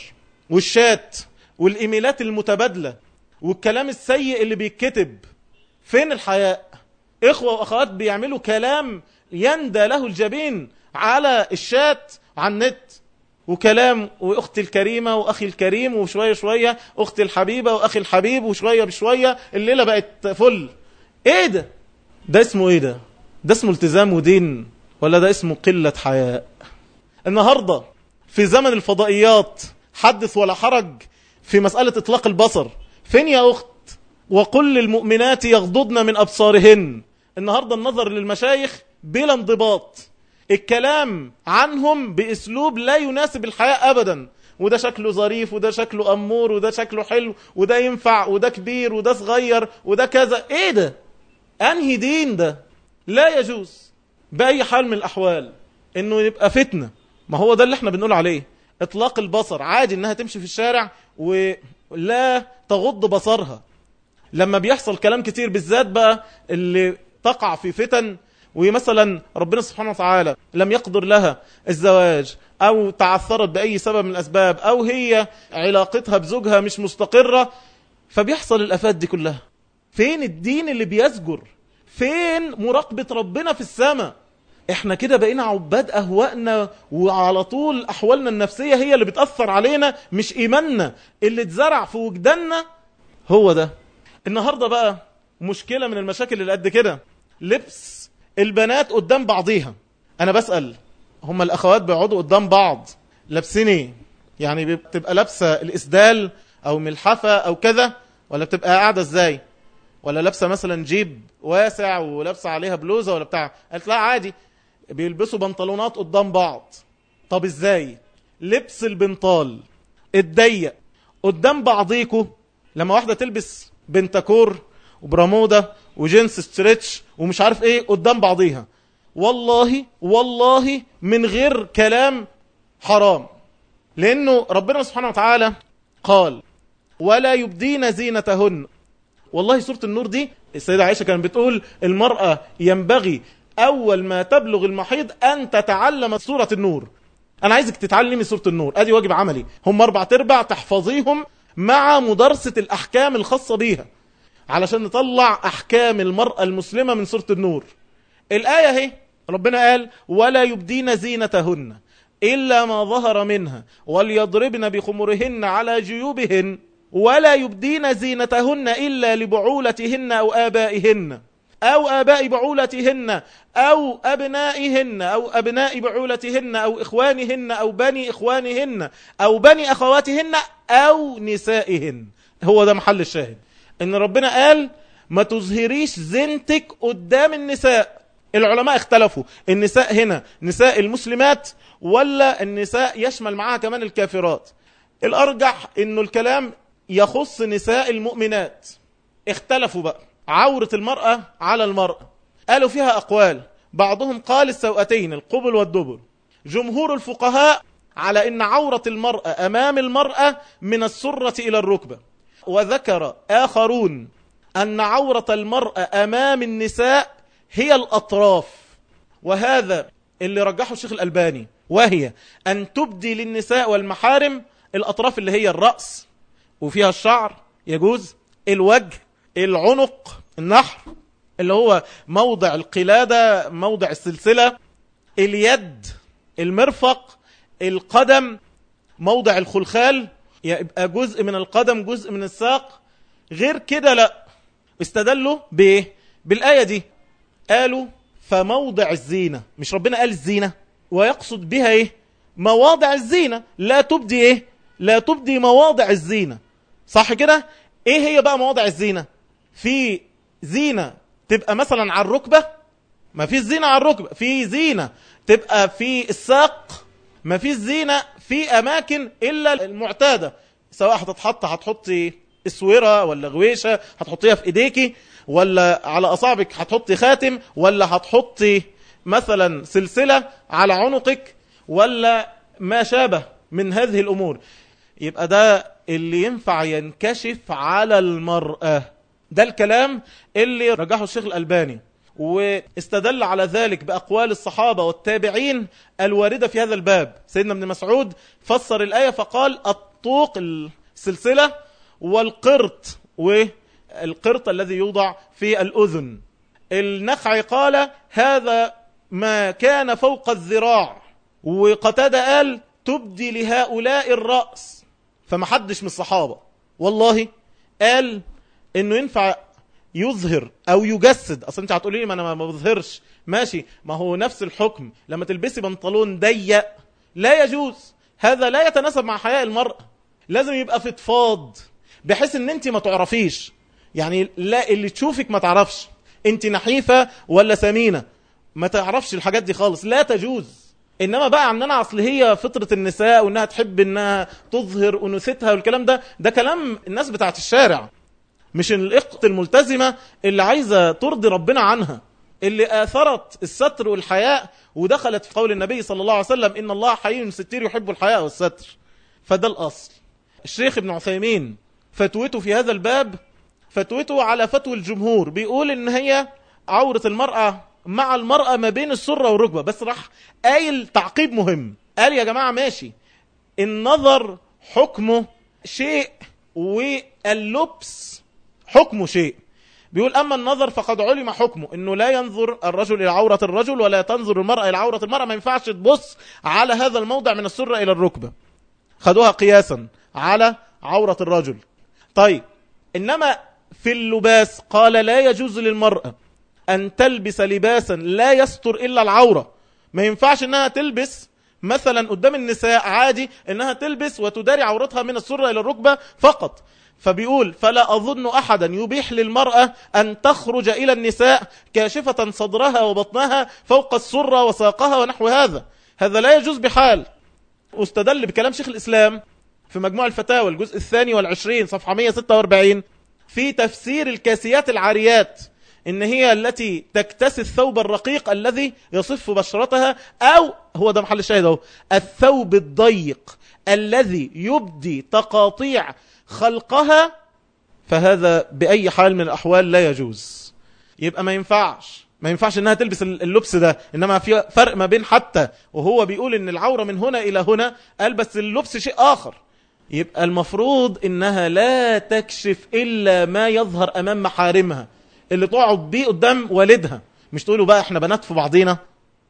والشات والإيميلات المتبادلة والكلام السيء اللي بيتكتب. فين الحياء؟ إخوة وأخوات بيعملوا كلام يندى له الجبين على الشات على النت. وكلام وأختي الكريمة وأخي الكريم وشوية شوية أختي الحبيبة وأخي الحبيب وشوية بشوية الليلة بقت فل إيه ده؟ ده اسمه إيه ده؟ ده اسمه التزام ودين ولا ده اسمه قلة حياء؟ النهاردة في زمن الفضائيات حدث ولا حرج في مسألة إطلاق البصر. فين يا أخت؟ وقل للمؤمنات يغضضن من أبصارهن. النهاردة النظر للمشايخ بلا انضباط. الكلام عنهم بأسلوب لا يناسب الحياة ابدا. وده شكله ظريف وده شكله أمور وده شكله حلو وده ينفع وده كبير وده صغير وده كذا. إيه ده؟ أنهي دين ده؟ لا يجوز بأي حال من الأحوال إنه يبقى فتنة. ما هو ده اللي إحنا بنقول عليه. إطلاق البصر. عادي إنها تمشي في الشارع ولا تغض بصرها. لما بيحصل كلام كتير بالذات بقى اللي تقع في فتن ومثلا ربنا سبحانه وتعالى لم يقدر لها الزواج أو تعثرت بأي سبب من الأسباب أو هي علاقتها بزوجها مش مستقرة فبيحصل الأفات دي كلها. فين الدين اللي بيزجر فين مراقبة ربنا في السماء؟ إحنا كده بقينا عباد أهوائنا وعلى طول أحوالنا النفسية هي اللي بتأثر علينا مش إيماننا. اللي اتزرع في وجداننا هو ده. النهاردة بقى مشكلة من المشاكل اللي قد كده. لبس البنات قدام بعضيها. أنا بسأل هما الأخوات بيقعدوا قدام بعض لابسين إيه يعني بتبقى لابسة الإسدال أو ملحفة أو كذا ولا بتبقى قاعدة إزاي؟ ولا لابسة مثلا جيب واسع ولابسة عليها بلوزة ولا بتاع؟ قالت لا عادي. بيلبسوا بنطلونات قدام بعض. طب إزاي؟ لبس البنطال. الضيق قدام بعضيكوا لما واحدة تلبس بنتاكور وبرامودا وجنس ستريتش ومش عارف إيه قدام بعضيها. والله والله من غير كلام حرام. لأنه ربنا سبحانه وتعالى قال ولا يبدين زينتهن. والله سورة النور دي السيدة عائشة كانت بتقول المرأة ينبغي أول ما تبلغ المحيض أن تتعلم سورة النور. أنا عايزك تتعلمي سورة النور. أدي واجب عملي. هم أربع تربع تحفظيهم مع مدرسة الأحكام الخاصة بيها. علشان نطلع أحكام المرأة المسلمة من سورة النور. الآية هي ربنا قال ولا يبدين زينتهن إلا ما ظهر منها وليضربن بخمرهن على جيوبهن ولا يبدين زينتهن إلا لبعولتهن أو آبائهن أو آباء بعولتهن أو أبنائهن أو أبناء بعولتهن أو إخوانهن أو بني إخوانهن أو بني أخواتهن أو نسائهن. هو ده محل الشاهد. إن ربنا قال ما تظهريش زينتك قدام النساء. العلماء اختلفوا. النساء هنا نساء المسلمات ولا النساء يشمل معاها كمان الكافرات. الأرجح إنه الكلام يخص نساء المؤمنات. اختلفوا بقى. عورة المرأة على المرأة. قالوا فيها أقوال. بعضهم قال السوأتين القبل والدبل جمهور الفقهاء على أن عورة المرأة أمام المرأة من السرة إلى الركبة. وذكر آخرون أن عورة المرأة أمام النساء هي الأطراف. وهذا اللي رجحه الشيخ الألباني وهي أن تبدي للنساء والمحارم الأطراف اللي هي الرأس وفيها الشعر يجوز الوجه العنق النحر اللي هو موضع القلادة موضع السلسلة اليد المرفق القدم موضع الخلخال يبقى جزء من القدم جزء من الساق. غير كده لا. استدلوا بايه بالآية دي. قالوا فموضع الزينة. مش ربنا قال الزينة. ويقصد بها إيه؟ مواضع الزينة. لا تبدي إيه؟ لا تبدي مواضع الزينة. صح كده؟ إيه هي بقى مواضع الزينة؟ في زينة تبقى مثلا على الركبة ما في زينة على الركبة. في زينة تبقى في الساق ما في زينة في أماكن إلا المعتادة سواء هتتحط هتحطي اسورة ولا غويشة هتحطيها في ايديكي ولا على أصابعك هتحطي خاتم ولا هتحطي مثلا سلسلة على عنقك ولا ما شابه من هذه الأمور. يبقى ده اللي ينفع ينكشف على المرأة. ده الكلام اللي رجحه الشيخ الألباني. واستدل على ذلك بأقوال الصحابة والتابعين الواردة في هذا الباب. سيدنا ابن مسعود فسر الآية فقال الطوق السلسلة والقرط والقرط الذي يوضع في الأذن. النخعي قال هذا ما كان فوق الذراع. وقتادة قال تبدي لهؤلاء الرأس. فمحدش من الصحابة والله قال إنه ينفع يظهر أو يجسد. أصل أنت هتقولي لي ما أنا ما بظهرش. ماشي. ما هو نفس الحكم. لما تلبسي بنطلون ضيق لا يجوز. هذا لا يتناسب مع حياء المرأة لازم يبقى فضفاض بحيث إن أنت ما تعرفيش. يعني لا اللي تشوفك ما تعرفش. أنت نحيفة ولا سمينة؟ ما تعرفش الحاجات دي خالص. لا تجوز. إنما بقى عندنا اصل هي فطرة النساء وإنها تحب إنها تظهر انوثتها والكلام ده. ده كلام الناس بتاعت الشارع. مش الاخت الملتزمة اللي عايزة ترضي ربنا عنها اللي آثرت الستر والحياء ودخلت في قول النبي صلى الله عليه وسلم إن الله حي ستير يحب الحياء والستر. فده الأصل. الشيخ ابن عثيمين فتوته في هذا الباب فتوته على فتوى الجمهور بيقول إن هي عورة المرأة مع المرأة ما بين السرة والركبة. بس راح قايل تعقيب مهم. قال يا جماعة ماشي. النظر حكمه شيء واللبس حكمه شيء. بيقول أما النظر فقد علم حكمه. أنه لا ينظر الرجل إلى عورة الرجل ولا تنظر المرأة إلى عورة المرأة. ما ينفعش تبص على هذا الموضع من السرة إلى الركبة. خدوها قياسا على عورة الرجل. طيب إنما في اللباس قال لا يجوز للمرأة أن تلبس لباسا لا يستر إلا العورة. ما ينفعش أنها تلبس مثلا قدام النساء عادي أنها تلبس وتداري عورتها من السرة إلى الركبة فقط. فبيقول فلا أظن أحدا يبيح للمرأة أن تخرج إلى النساء كاشفة صدرها وبطنها فوق السرة وساقها ونحو هذا. هذا لا يجوز بحال. واستدل بكلام شيخ الإسلام في مجموع الفتاوى الجزء الثاني والعشرين صفحة 146 في تفسير الكاسيات العاريات إن هي التي تكتسي الثوب الرقيق الذي يصف بشرتها أو هو ده محل الشاهد أهو الثوب الضيق الذي يبدي تقاطيع خلقها فهذا بأي حال من الأحوال لا يجوز. يبقى ما ينفعش. ما ينفعش إنها تلبس اللبس ده. إنما في فرق ما بين حتى وهو بيقول إن العورة من هنا إلى هنا قال بس اللبس شيء آخر. يبقى المفروض إنها لا تكشف إلا ما يظهر أمام محارمها اللي تقعد بيه قدام والدها. مش تقولوا بقى إحنا بنات في بعضينا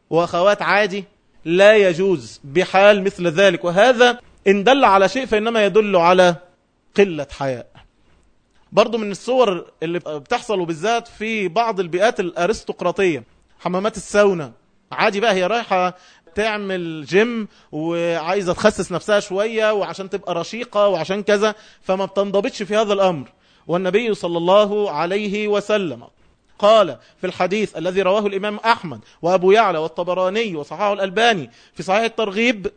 وأخوات عادي؟ لا يجوز بحال مثل ذلك. وهذا إن دل على شيء فإنما يدل على قلة حياء برضو من الصور اللي بتحصل وبالذات في بعض البيئات الأرستقراطية حمامات الساونا. عادي بقى هي رايحة تعمل جيم وعايزة تخسس نفسها شوية وعشان تبقى رشيقة وعشان كذا فما بتنضبطش في هذا الأمر. والنبي صلى الله عليه وسلم قال في الحديث الذي رواه الإمام أحمد وأبو يعلى والطبراني وصححه الألباني في صحيح الترغيب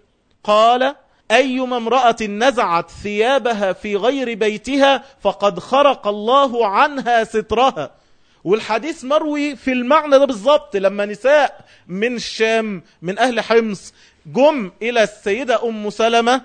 قال أيما امرأة نزعت ثيابها في غير بيتها فقد خرق الله عنها سترها. والحديث مروي في المعنى ده بالظبط لما نساء من الشام من أهل حمص جم إلى السيدة أم سلمة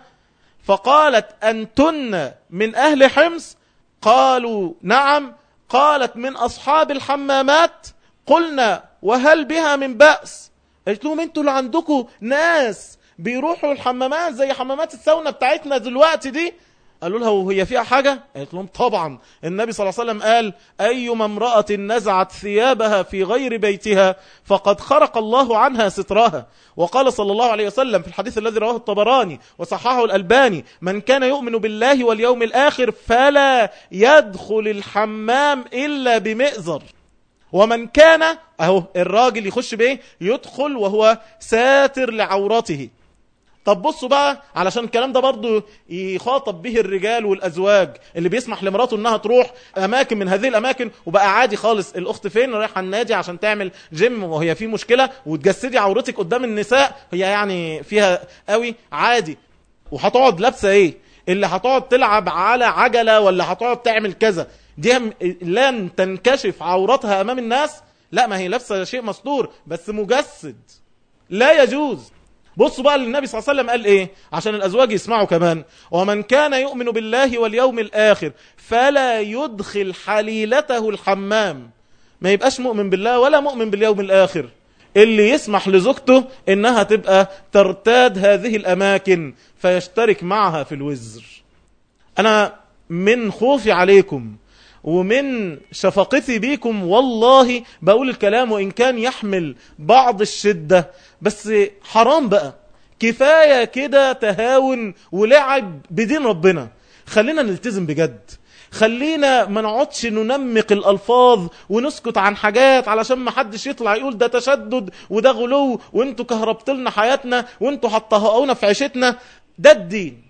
فقالت أنتن من أهل حمص؟ قالوا نعم. قالت من أصحاب الحمامات؟ قلنا وهل بها من بأس؟ قلت لهم أنتوا اللي عندكم ناس بيروحوا الحمامات زي حمامات الساونا بتاعتنا دلوقتي دي. قالوا لها وهي فيها حاجة؟ قالت لهم طبعا. النبي صلى الله عليه وسلم قال أيما امرأة نزعت ثيابها في غير بيتها فقد خرق الله عنها سترها. وقال صلى الله عليه وسلم في الحديث الذي رواه الطبراني وصححه الألباني من كان يؤمن بالله واليوم الآخر فلا يدخل الحمام إلا بمئزر ومن كان أهو الراجل يخش بيه يدخل وهو ساتر لعورته. طب بصوا بقى علشان الكلام ده برضو يخاطب به الرجال والأزواج اللي بيسمح لمراته إنها تروح أماكن من هذه الأماكن وبقى عادي خالص الأخت فين؟ رايحة النادي عشان تعمل جيم وهي في مشكلة وتجسدي عورتك قدام النساء هي يعني فيها قوي عادي. وهتقعد لابسة إيه؟ اللي هتقعد تلعب على عجلة ولا هتقعد تعمل كذا. دي لن تنكشف عورتها أمام الناس. لا ما هي لابسة شيء مستور بس مجسد. لا يجوز. بصوا بقى النبي صلى الله عليه وسلم قال إيه؟ عشان الأزواج يسمعوا كمان. ومن كان يؤمن بالله واليوم الآخر فلا يدخل حليلته الحمام. ما يبقاش مؤمن بالله ولا مؤمن باليوم الآخر. اللي يسمح لزوجته إنها تبقى ترتاد هذه الأماكن فيشترك معها في الوزر. أنا من خوفي عليكم ومن شفقتي بيكم والله بقول الكلام وإن كان يحمل بعض الشدة. بس حرام بقى. كفاية كده تهاون ولعب بدين ربنا. خلينا نلتزم بجد. خلينا ما نقعدش ننمق الألفاظ ونسكت عن حاجات علشان ما حدش يطلع يقول ده تشدد وده غلو وانتوا كهربت لنا حياتنا وانتوا هتطهقونا في عيشتنا. ده الدين.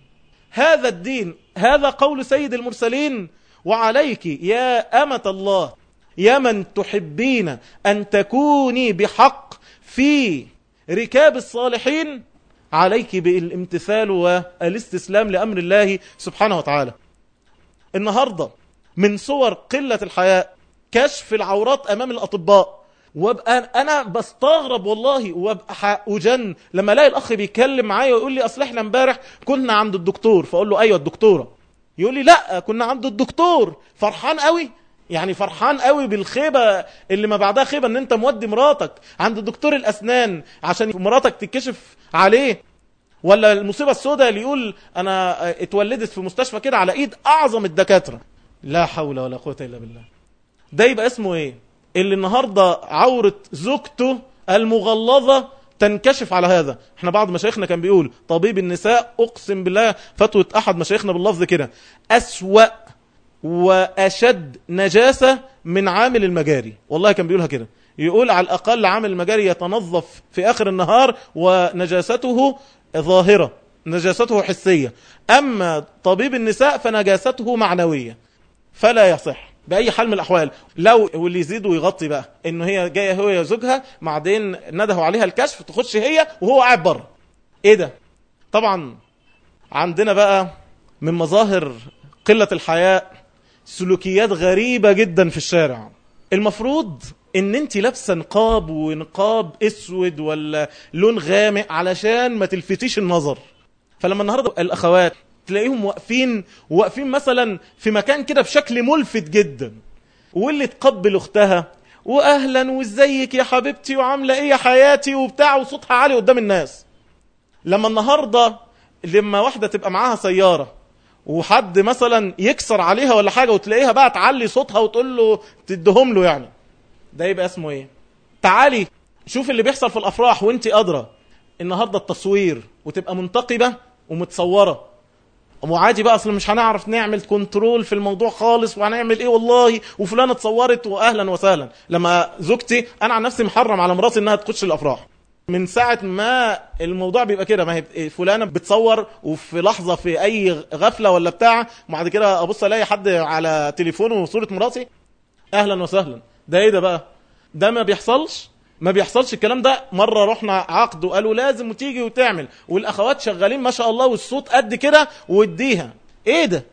هذا الدين. هذا قول سيد المرسلين. وعليك يا أمة الله يا من تحبين أن تكوني بحق في ركاب الصالحين عليك بالامتثال والاستسلام لأمر الله سبحانه وتعالى. النهاردة من صور قلة الحياء كشف العورات أمام الأطباء وأبقى أنا بستغرب والله وأبقى أجن لما ألاقي الأخ بيتكلم معايا ويقول لي أصل إحنا امبارح كنا عند الدكتور فأقول له أيوة الدكتورة. يقول لي لا كنا عند الدكتور. فرحان قوي. يعني فرحان قوي بالخيبة اللي ما بعدها خيبة إن أنت مودي مراتك عند دكتور الأسنان عشان مراتك تكشف عليه. ولا المصيبة السوداء اللي يقول أنا اتولدت في مستشفى كده على إيد أعظم الدكاترة. لا حول ولا قوة إلا بالله. ده يبقى اسمه إيه؟ اللي النهاردة عورة زوجته المغلظة تنكشف على هذا. إحنا بعض مشايخنا كان بيقول طبيب النساء أقسم بالله فتوى أحد مشايخنا باللفظ كده أسوأ وأشد نجاسة من عامل المجاري. والله كان بيقولها كده. يقول على الأقل عامل المجاري يتنظف في آخر النهار ونجاسته ظاهرة نجاسته حسية. أما طبيب النساء فنجاسته معنوية. فلا يصح. بأي حال من الأحوال. لو واللي يزيد ويغطي بقى إنه هي جاية هو يا زوجها بعدين ندهوا عليها الكشف تخش هي وهو قاعد بره. إيه ده؟ طبعا عندنا بقى من مظاهر قلة الحياء سلوكيات غريبة جدا في الشارع. المفروض إن انت لابسة نقاب ونقاب أسود ولا لون غامق علشان ما تلفتيش النظر. فلما النهارده الأخوات تلاقيهم واقفين واقفين مثلا في مكان كده بشكل ملفت جدا. واللي تقبل أختها واهلا وإزيك يا حبيبتي وعاملة إيه يا حياتي؟ وبتاع وصوتها عالي قدام الناس. لما النهارده لما واحدة تبقى معاها سيارة وحد مثلا يكسر عليها ولا حاجة وتلاقيها بقى تعلي صوتها وتقول له تدهم له يعني. ده يبقى اسمه إيه؟ تعالي شوف اللي بيحصل في الأفراح وانت أدرى. النهارده التصوير وتبقى منتقبة ومتصورة. وعادي بقى أصل مش هنعرف نعمل كنترول في الموضوع خالص وهنعمل إيه والله؟ وفلانة اتصورت واهلا وسهلا. لما زوجتي أنا عن نفسي محرم على مراتي إنها تخش الأفراح. من ساعة ما الموضوع بيبقى كده ما هي فلانة بتصور وفي لحظة في أي غفلة ولا بتاع وبعد كده أبص ألاقي حد على تليفونه صورة مراتي أهلا وسهلا. ده إيه ده بقى؟ ده ما بيحصلش؟ ما بيحصلش الكلام ده. مرة رحنا عقد وقالوا لازم وتيجي وتعمل. والأخوات شغالين ما شاء الله والصوت قد كده واديها إيه ده؟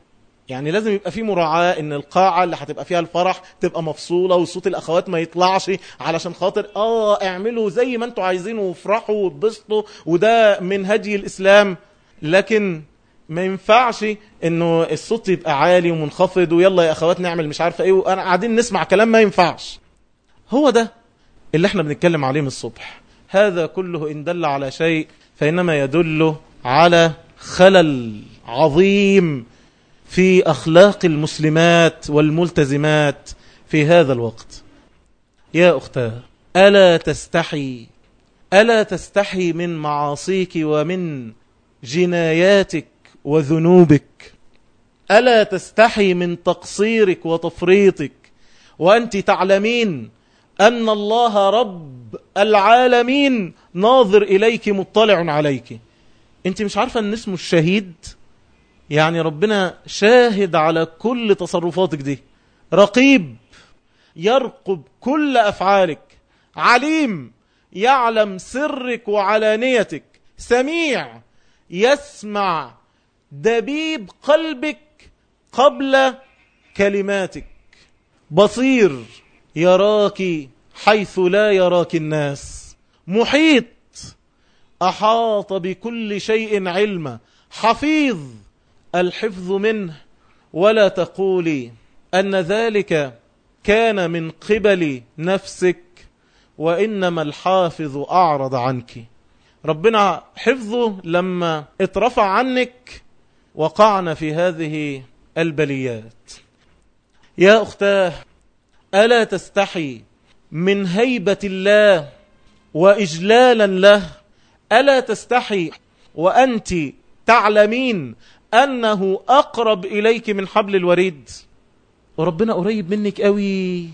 يعني لازم يبقى في مراعاة إن القاعة اللي هتبقى فيها الفرح تبقى مفصولة وصوت الأخوات ما يطلعش علشان خاطر آه اعملوا زي ما أنتوا عايزين وافرحوا واتبسطوا وده من هدي الإسلام. لكن ما ينفعش إنه الصوت يبقى عالي ومنخفض ويلا يا أخوات نعمل مش عارفة إيه وأنا قاعدين نسمع كلام ما ينفعش. هو ده. اللي إحنا بنتكلم عليه من الصبح. هذا كله إن دل على شيء فإنما يدل على خلل عظيم في أخلاق المسلمات والملتزمات في هذا الوقت. يا أختاه ألا تستحي ألا تستحي من معاصيك ومن جناياتك وذنوبك؟ ألا تستحي من تقصيرك وتفريطك؟ وأنت تعلمين أن الله رب العالمين ناظر إليك مطلع عليك. أنت مش عارفة إن اسمه الشهيد؟ يعني ربنا شاهد على كل تصرفاتك دي. رقيب يرقب كل أفعالك. عليم يعلم سرك وعلانيتك. سميع يسمع دبيب قلبك قبل كلماتك. بصير يراك حيث لا يراك الناس. محيط أحاط بكل شيء علما. حفيظ الحفظ منه. ولا تقولي أن ذلك كان من قبل نفسك وإنما الحافظ أعرض عنك. ربنا حفظه لما اترفع عنك وقعنا في هذه البليات. يا أختاه ألا تستحي من هيبة الله وإجلالا له؟ ألا تستحي وأنت تعلمين أنه أقرب إليك من حبل الوريد؟ وربنا قريب منك قوي.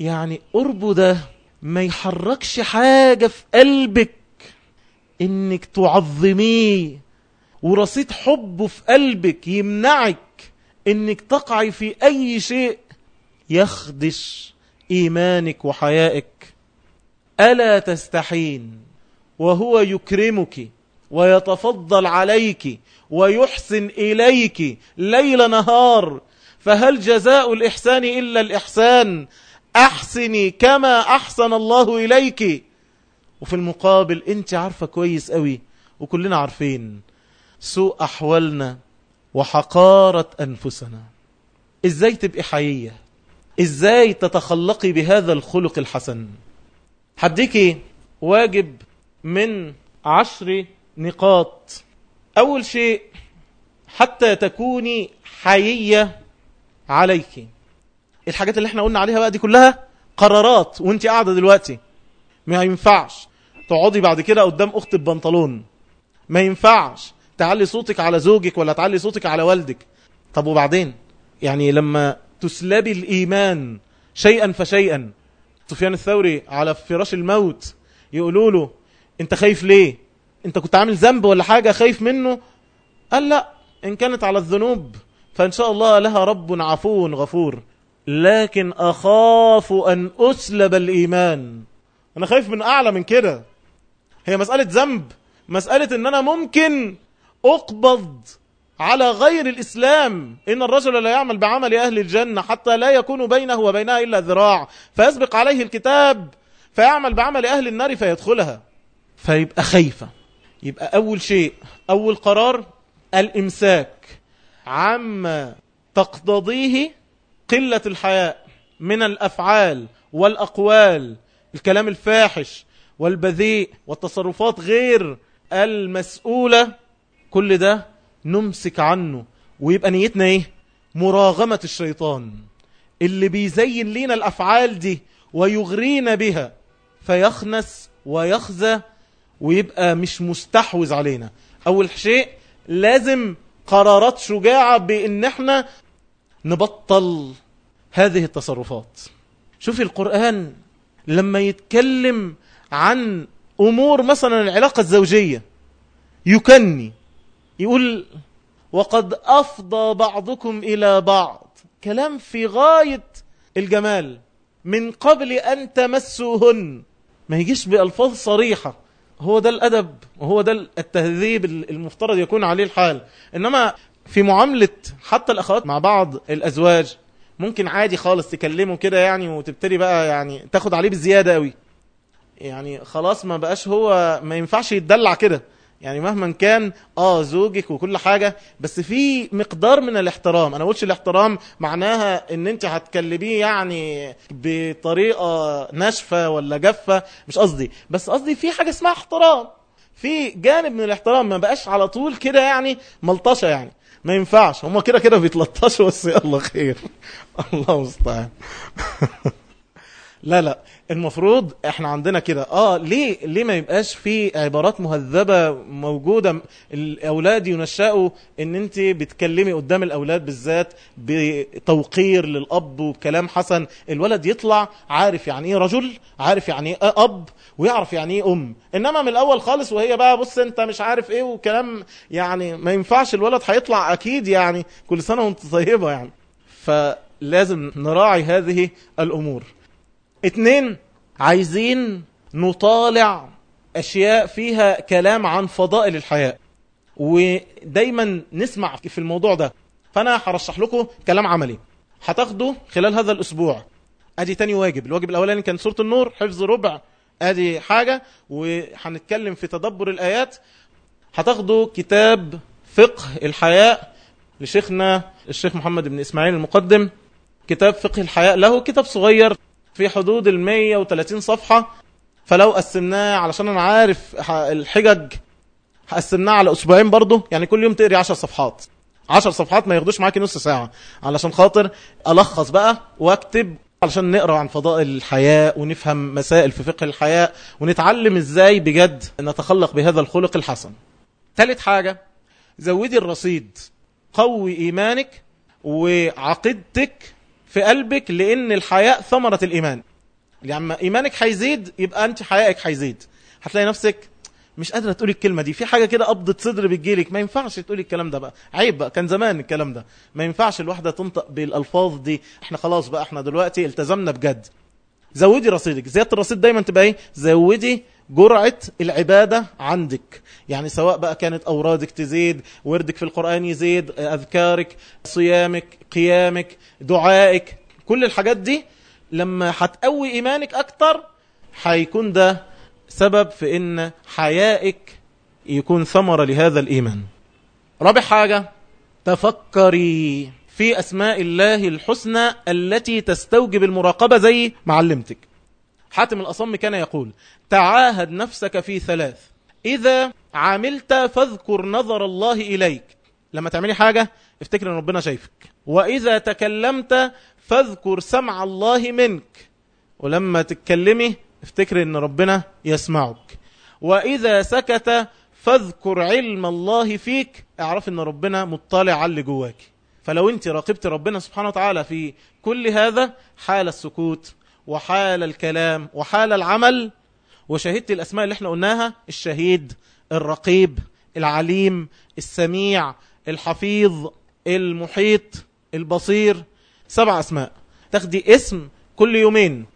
يعني قربه ده ما يحركش حاجة في قلبك إنك تعظميه ورصيد حبه في قلبك يمنعك إنك تقعي في أي شيء يخدش إيمانك وحيائك. ألا تستحين. وهو يكرمك ويتفضل عليك ويحسن إليك ليل نهار. فهل جزاء الإحسان إلا الإحسان؟ أحسني كما أحسن الله إليك. وفي المقابل أنت عارفة كويس قوي وكلنا عارفين. سوء أحوالنا وحقارة أنفسنا. إزاي تبقي حيية إزاي تتخلقي بهذا الخلق الحسن؟ حديكي واجب من عشر نقاط. أول شيء حتى تكوني حيية عليك. الحاجات اللي إحنا قلنا عليها بقى دي كلها قرارات وانت قاعدة دلوقتي. ما ينفعش تقعدي بعد كده قدام أخت ببنطلون ما ينفعش تعلي صوتك على زوجك ولا تعلي صوتك على والدك. طب وبعدين؟ يعني لما تسلبي الإيمان شيئا فشيئا. سفيان الثوري على فراش الموت يقولوا له أنت خايف ليه؟ أنت كنت عامل ذنب ولا حاجة خايف منه؟ قال لا إن كانت على الذنوب فإن شاء الله لها رب عفو غفور. لكن أخاف أن أسلب الإيمان. أنا خايف من أعلى من كده. هي مسألة ذنب مسألة إن أنا ممكن أقبض على غير الإسلام. إن الرجل لا يعمل بعمل أهل الجنة حتى لا يكون بينه وبينها إلا ذراع. فيسبق عليه الكتاب فيعمل بعمل أهل النار فيدخلها. فيبقى خايفة. يبقى أول شيء أول قرار الإمساك. عما تقتضيه قلة الحياء من الأفعال والأقوال. الكلام الفاحش والبذيء والتصرفات غير المسؤولة. كل ده نمسك عنه ويبقى نيتنا إيه؟ مراغمة الشيطان. اللي بيزين لينا الأفعال دي ويغرينا بها فيخنس ويخزى ويبقى مش مستحوذ علينا. أول شيء لازم قرارات شجاعة بأن إحنا نبطل هذه التصرفات. شوفي القرآن لما يتكلم عن أمور مثلا العلاقة الزوجية يكني يقول وقد أفضى بعضكم إلى بعض. كلام في غاية الجمال. من قبل أن تمسوهن. ما يجيش بألفاظ صريحة. هو ده الأدب وهو ده التهذيب المفترض يكون عليه الحال. إنما في معاملة حتى الأخوات مع بعض الأزواج ممكن عادي خالص تكلمه كده يعني وتبتدي بقى يعني تاخد عليه بزيادة قوي يعني خلاص ما بقاش هو ما ينفعش يتدلع كده. يعني مهما كان آه زوجك وكل حاجة بس في مقدار من الاحترام. أنا قلتش الاحترام معناها إن أنت هتكلميه يعني بطريقة ناشفة ولا جافة مش قصدي. بس قصدي في حاجة اسمها احترام. في جانب من الاحترام ما بقاش على طول كده يعني ملطشة يعني. ما ينفعش. هما كده كده بيتلطشوا بس يلا خير. <laughs> الله مستعان <laughs> لا لا. المفروض إحنا عندنا كده. آه ليه ليه ما يبقاش في عبارات مهذبة موجودة؟ الأولاد ينشأوا إن أنت بتكلمي قدام الأولاد بالذات بتوقير للأب وكلام حسن. الولد يطلع عارف يعني إيه رجل عارف يعني إيه أب ويعرف يعني إيه أم. إنما من الأول خالص وهي بقى بص أنت مش عارف إيه وكلام يعني ما ينفعش الولد هيطلع أكيد يعني كل سنة وأنت طيبة يعني. فلازم نراعي هذه الأمور. اتنين عايزين نطالع أشياء فيها كلام عن فضائل الحياة. ودايما نسمع في الموضوع ده. فأنا هرشح لكم كلام عملي. هتاخده خلال هذا الأسبوع. أدي تاني واجب. الواجب الأولاني كان سورة النور حفظ ربع. أدي حاجة وهنتكلم في تدبر الآيات. هتاخدوا كتاب فقه الحياء لشيخنا الشيخ محمد بن إسماعيل المقدم. كتاب فقه الحياء له كتاب صغير. في حدود ال 130 صفحة. فلو قسمناه علشان أنا عارف الحجج قسمناه على أسبوعين برضه. يعني كل يوم تقري 10 صفحات. 10 صفحات ما ياخدوش معاكي نص ساعة. علشان خاطر ألخص بقى وأكتب علشان نقرأ عن فضائل الحياة ونفهم مسائل في فقه الحياة ونتعلم إزاي بجد نتخلق بهذا الخلق الحسن. ثالث حاجة زودي الرصيد. قوي إيمانك وعقيدتك في قلبك لأن الحياء ثمرة الإيمان. لما إيمانك هيزيد يبقى أنت حيائك هيزيد هتلاقي نفسك مش قادرة تقولي الكلمة دي. في حاجة كده قبضة صدر بتجيلك. ما ينفعش تقولي الكلام ده بقى. عيب بقى. كان زمان الكلام ده. ما ينفعش الواحدة تنطق بالألفاظ دي. إحنا خلاص بقى. إحنا دلوقتي التزمنا بجد. زودي رصيدك. زيادة الرصيد دايما تبقى إيه؟ زودي جرعة العبادة عندك. يعني سواء بقى كانت أورادك تزيد وردك في القرآن يزيد أذكارك صيامك قيامك دعائك كل الحاجات دي لما هتقوي إيمانك أكتر هيكون ده سبب في إن حيائك يكون ثمرة لهذا الإيمان. رابع حاجة تفكري في أسماء الله الحسنى التي تستوجب المراقبة زي معلمتك. حاتم الأصم كان يقول تعاهد نفسك في ثلاث إذا عملت فاذكر نظر الله إليك. لما تعملي حاجة افتكر إن ربنا شايفك. وإذا تكلمت فاذكر سمع الله منك. ولما تتكلمي افتكر إن ربنا يسمعك. وإذا سكت فاذكر علم الله فيك. اعرف إن ربنا مطلع على اللي جواك. فلو أنت راقبت ربنا سبحانه وتعالى في كل هذا حال السكوت وحال الكلام وحال العمل وشهدت الأسماء اللي إحنا قلناها الشهيد الرقيب العليم السميع الحفيظ المحيط البصير سبع أسماء. تاخدي اسم كل يومين.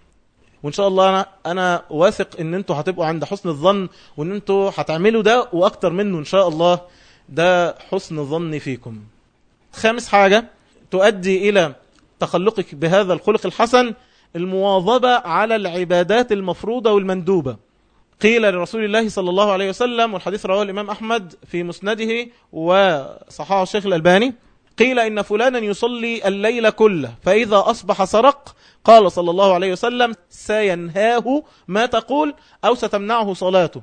وإن شاء الله أنا, أنا واثق إن أنتوا هتبقوا عند حسن الظن وإن أنتوا هتعملوا ده وأكتر منه إن شاء الله. ده حسن ظني فيكم. خامس حاجة تؤدي إلى تخلقك بهذا الخلق الحسن المواظبة على العبادات المفروضة والمندوبة. قيل لرسول الله صلى الله عليه وسلم والحديث رواه الإمام أحمد في مسنده وصححه الشيخ الألباني قيل إن فلانا يصلي الليل كله فإذا أصبح سرق قال صلى الله عليه وسلم سينهاه ما تقول أو ستمنعه صلاته.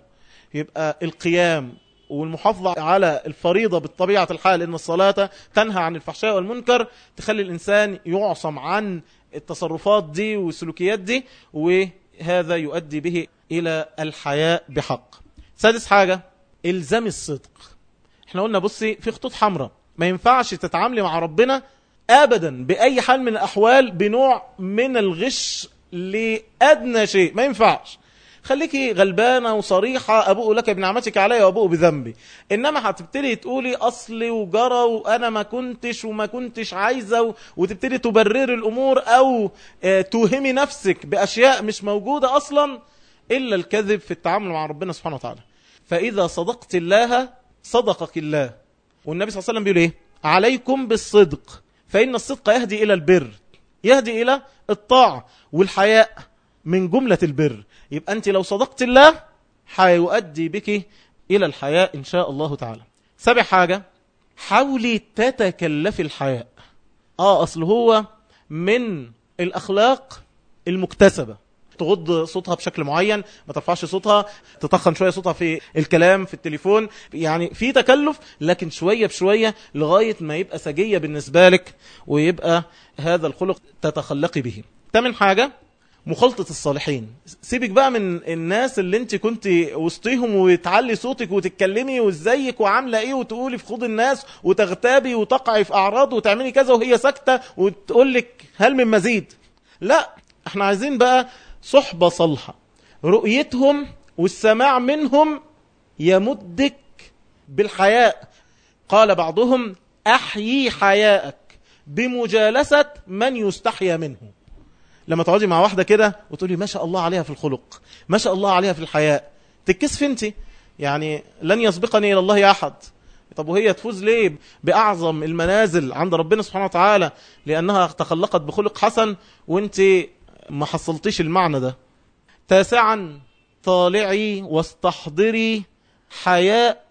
يبقى القيام والمحافظة على الفريضة بالطبيعة الحال إن الصلاة تنهى عن الفحشاء والمنكر تخلي الإنسان يعصم عن التصرفات دي والسلوكيات دي وهذا يؤدي به إلى الحياء بحق. سادس حاجة إلزام الصدق. إحنا قلنا بصي في خطوط حمراء. ما ينفعش تتعاملي مع ربنا أبدا بأي حال من الأحوال بنوع من الغش لأدنى شيء. ما ينفعش. خليكي غلبانة وصريحة أبوء لك بنعمتك علي وأبوء بذنبي. إنما هتبتدي تقولي أصلي وجرى وأنا ما كنتش وما كنتش عايزة وتبتدي تبرر الأمور أو توهمي نفسك بأشياء مش موجودة أصلا إلا الكذب في التعامل مع ربنا سبحانه وتعالى. فإذا صدقت الله صدقك الله. والنبي صلى الله عليه وسلم بيقول إيه؟ عليكم بالصدق. فإن الصدق يهدي إلى البر يهدي إلى الطاعة والحياء من جملة البر. يبقى أنت لو صدقت الله هيؤدي بك إلى الحياء إن شاء الله تعالى. سابع حاجة حاولي تتكلفي الحياء. آه أصل هو من الأخلاق المكتسبة. تغض صوتها بشكل معين ما ترفعش صوتها تطخن شوية صوتها في الكلام في التليفون يعني في تكلف لكن شوية بشوية لغاية ما يبقى سجية بالنسبة لك ويبقى هذا الخلق تتخلقي به. تمن حاجة مخالطة الصالحين. سيبك بقى من الناس اللي انت كنت وسطيهم وتعلي صوتك وتتكلمي وازيك وعاملة إيه وتقولي في خوض الناس وتغتابي وتقعي في أعراض وتعملي كذا وهي ساكتة وتقول لك هل من مزيد؟ لا إحنا عايزين بقى صحبة صالحة. رؤيتهم والسماع منهم يمدك بالحياء. قال بعضهم أحيي حياءك بمجالسة من يستحيا منه. لما تقعدي مع واحدة كده وتقولي ما شاء الله عليها في الخلق ما شاء الله عليها في الحياء تتكسف انت. يعني لن يسبقني إلى الله أحد. طب وهي تفوز ليه بأعظم المنازل عند ربنا سبحانه وتعالى؟ لأنها تخلقت بخلق حسن وانت ما حصلتيش المعنى ده. تاسعا طالعي واستحضري حياء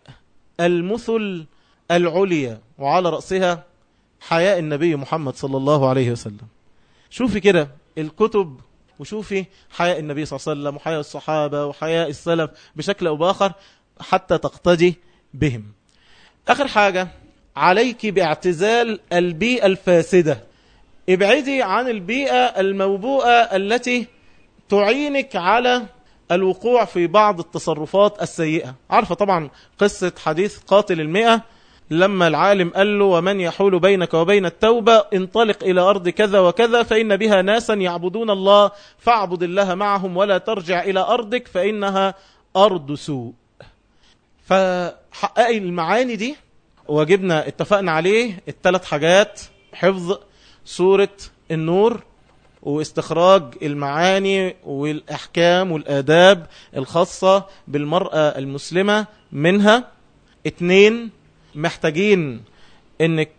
المثل العليا. وعلى رأسها حياء النبي محمد صلى الله عليه وسلم. شوفي كده الكتب وشوفي حياء النبي صلى الله عليه وسلم وحياء الصحابة وحياء السلف بشكل أو بآخر حتى تقتدي بهم. آخر حاجة عليك باعتزال البيئة الفاسدة. ابعدي عن البيئة الموبوءة التي تعينك على الوقوع في بعض التصرفات السيئة. عارفة طبعا قصة حديث قاتل المئة لما العالم قال له ومن يحول بينك وبين التوبة؟ انطلق إلى أرض كذا وكذا فإن بها ناسا يعبدون الله فاعبد الله معهم ولا ترجع إلى أرضك فإنها أرض سوء. فحققي المعاني دي وجبنا اتفقنا عليه الثلاث حاجات حفظ سورة النور واستخراج المعاني والأحكام والآداب الخاصة بالمرأة المسلمة منها. اتنين محتاجين إنك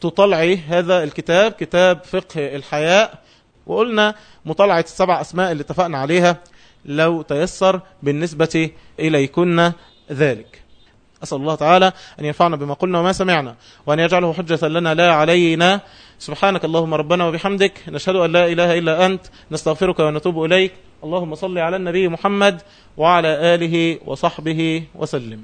تطلعي هذا الكتاب كتاب فقه الحياء. وقلنا مطالعة السبع أسماء اللي اتفقنا عليها لو تيسر بالنسبة إليكن ذلك. أسأل الله تعالى أن ينفعنا بما قلنا وما سمعنا وأن يجعله حجة لنا لا علينا. سبحانك اللهم ربنا وبحمدك نشهد أن لا إله إلا أنت نستغفرك ونتوب إليك. اللهم صل على النبي محمد وعلى آله وصحبه وسلم.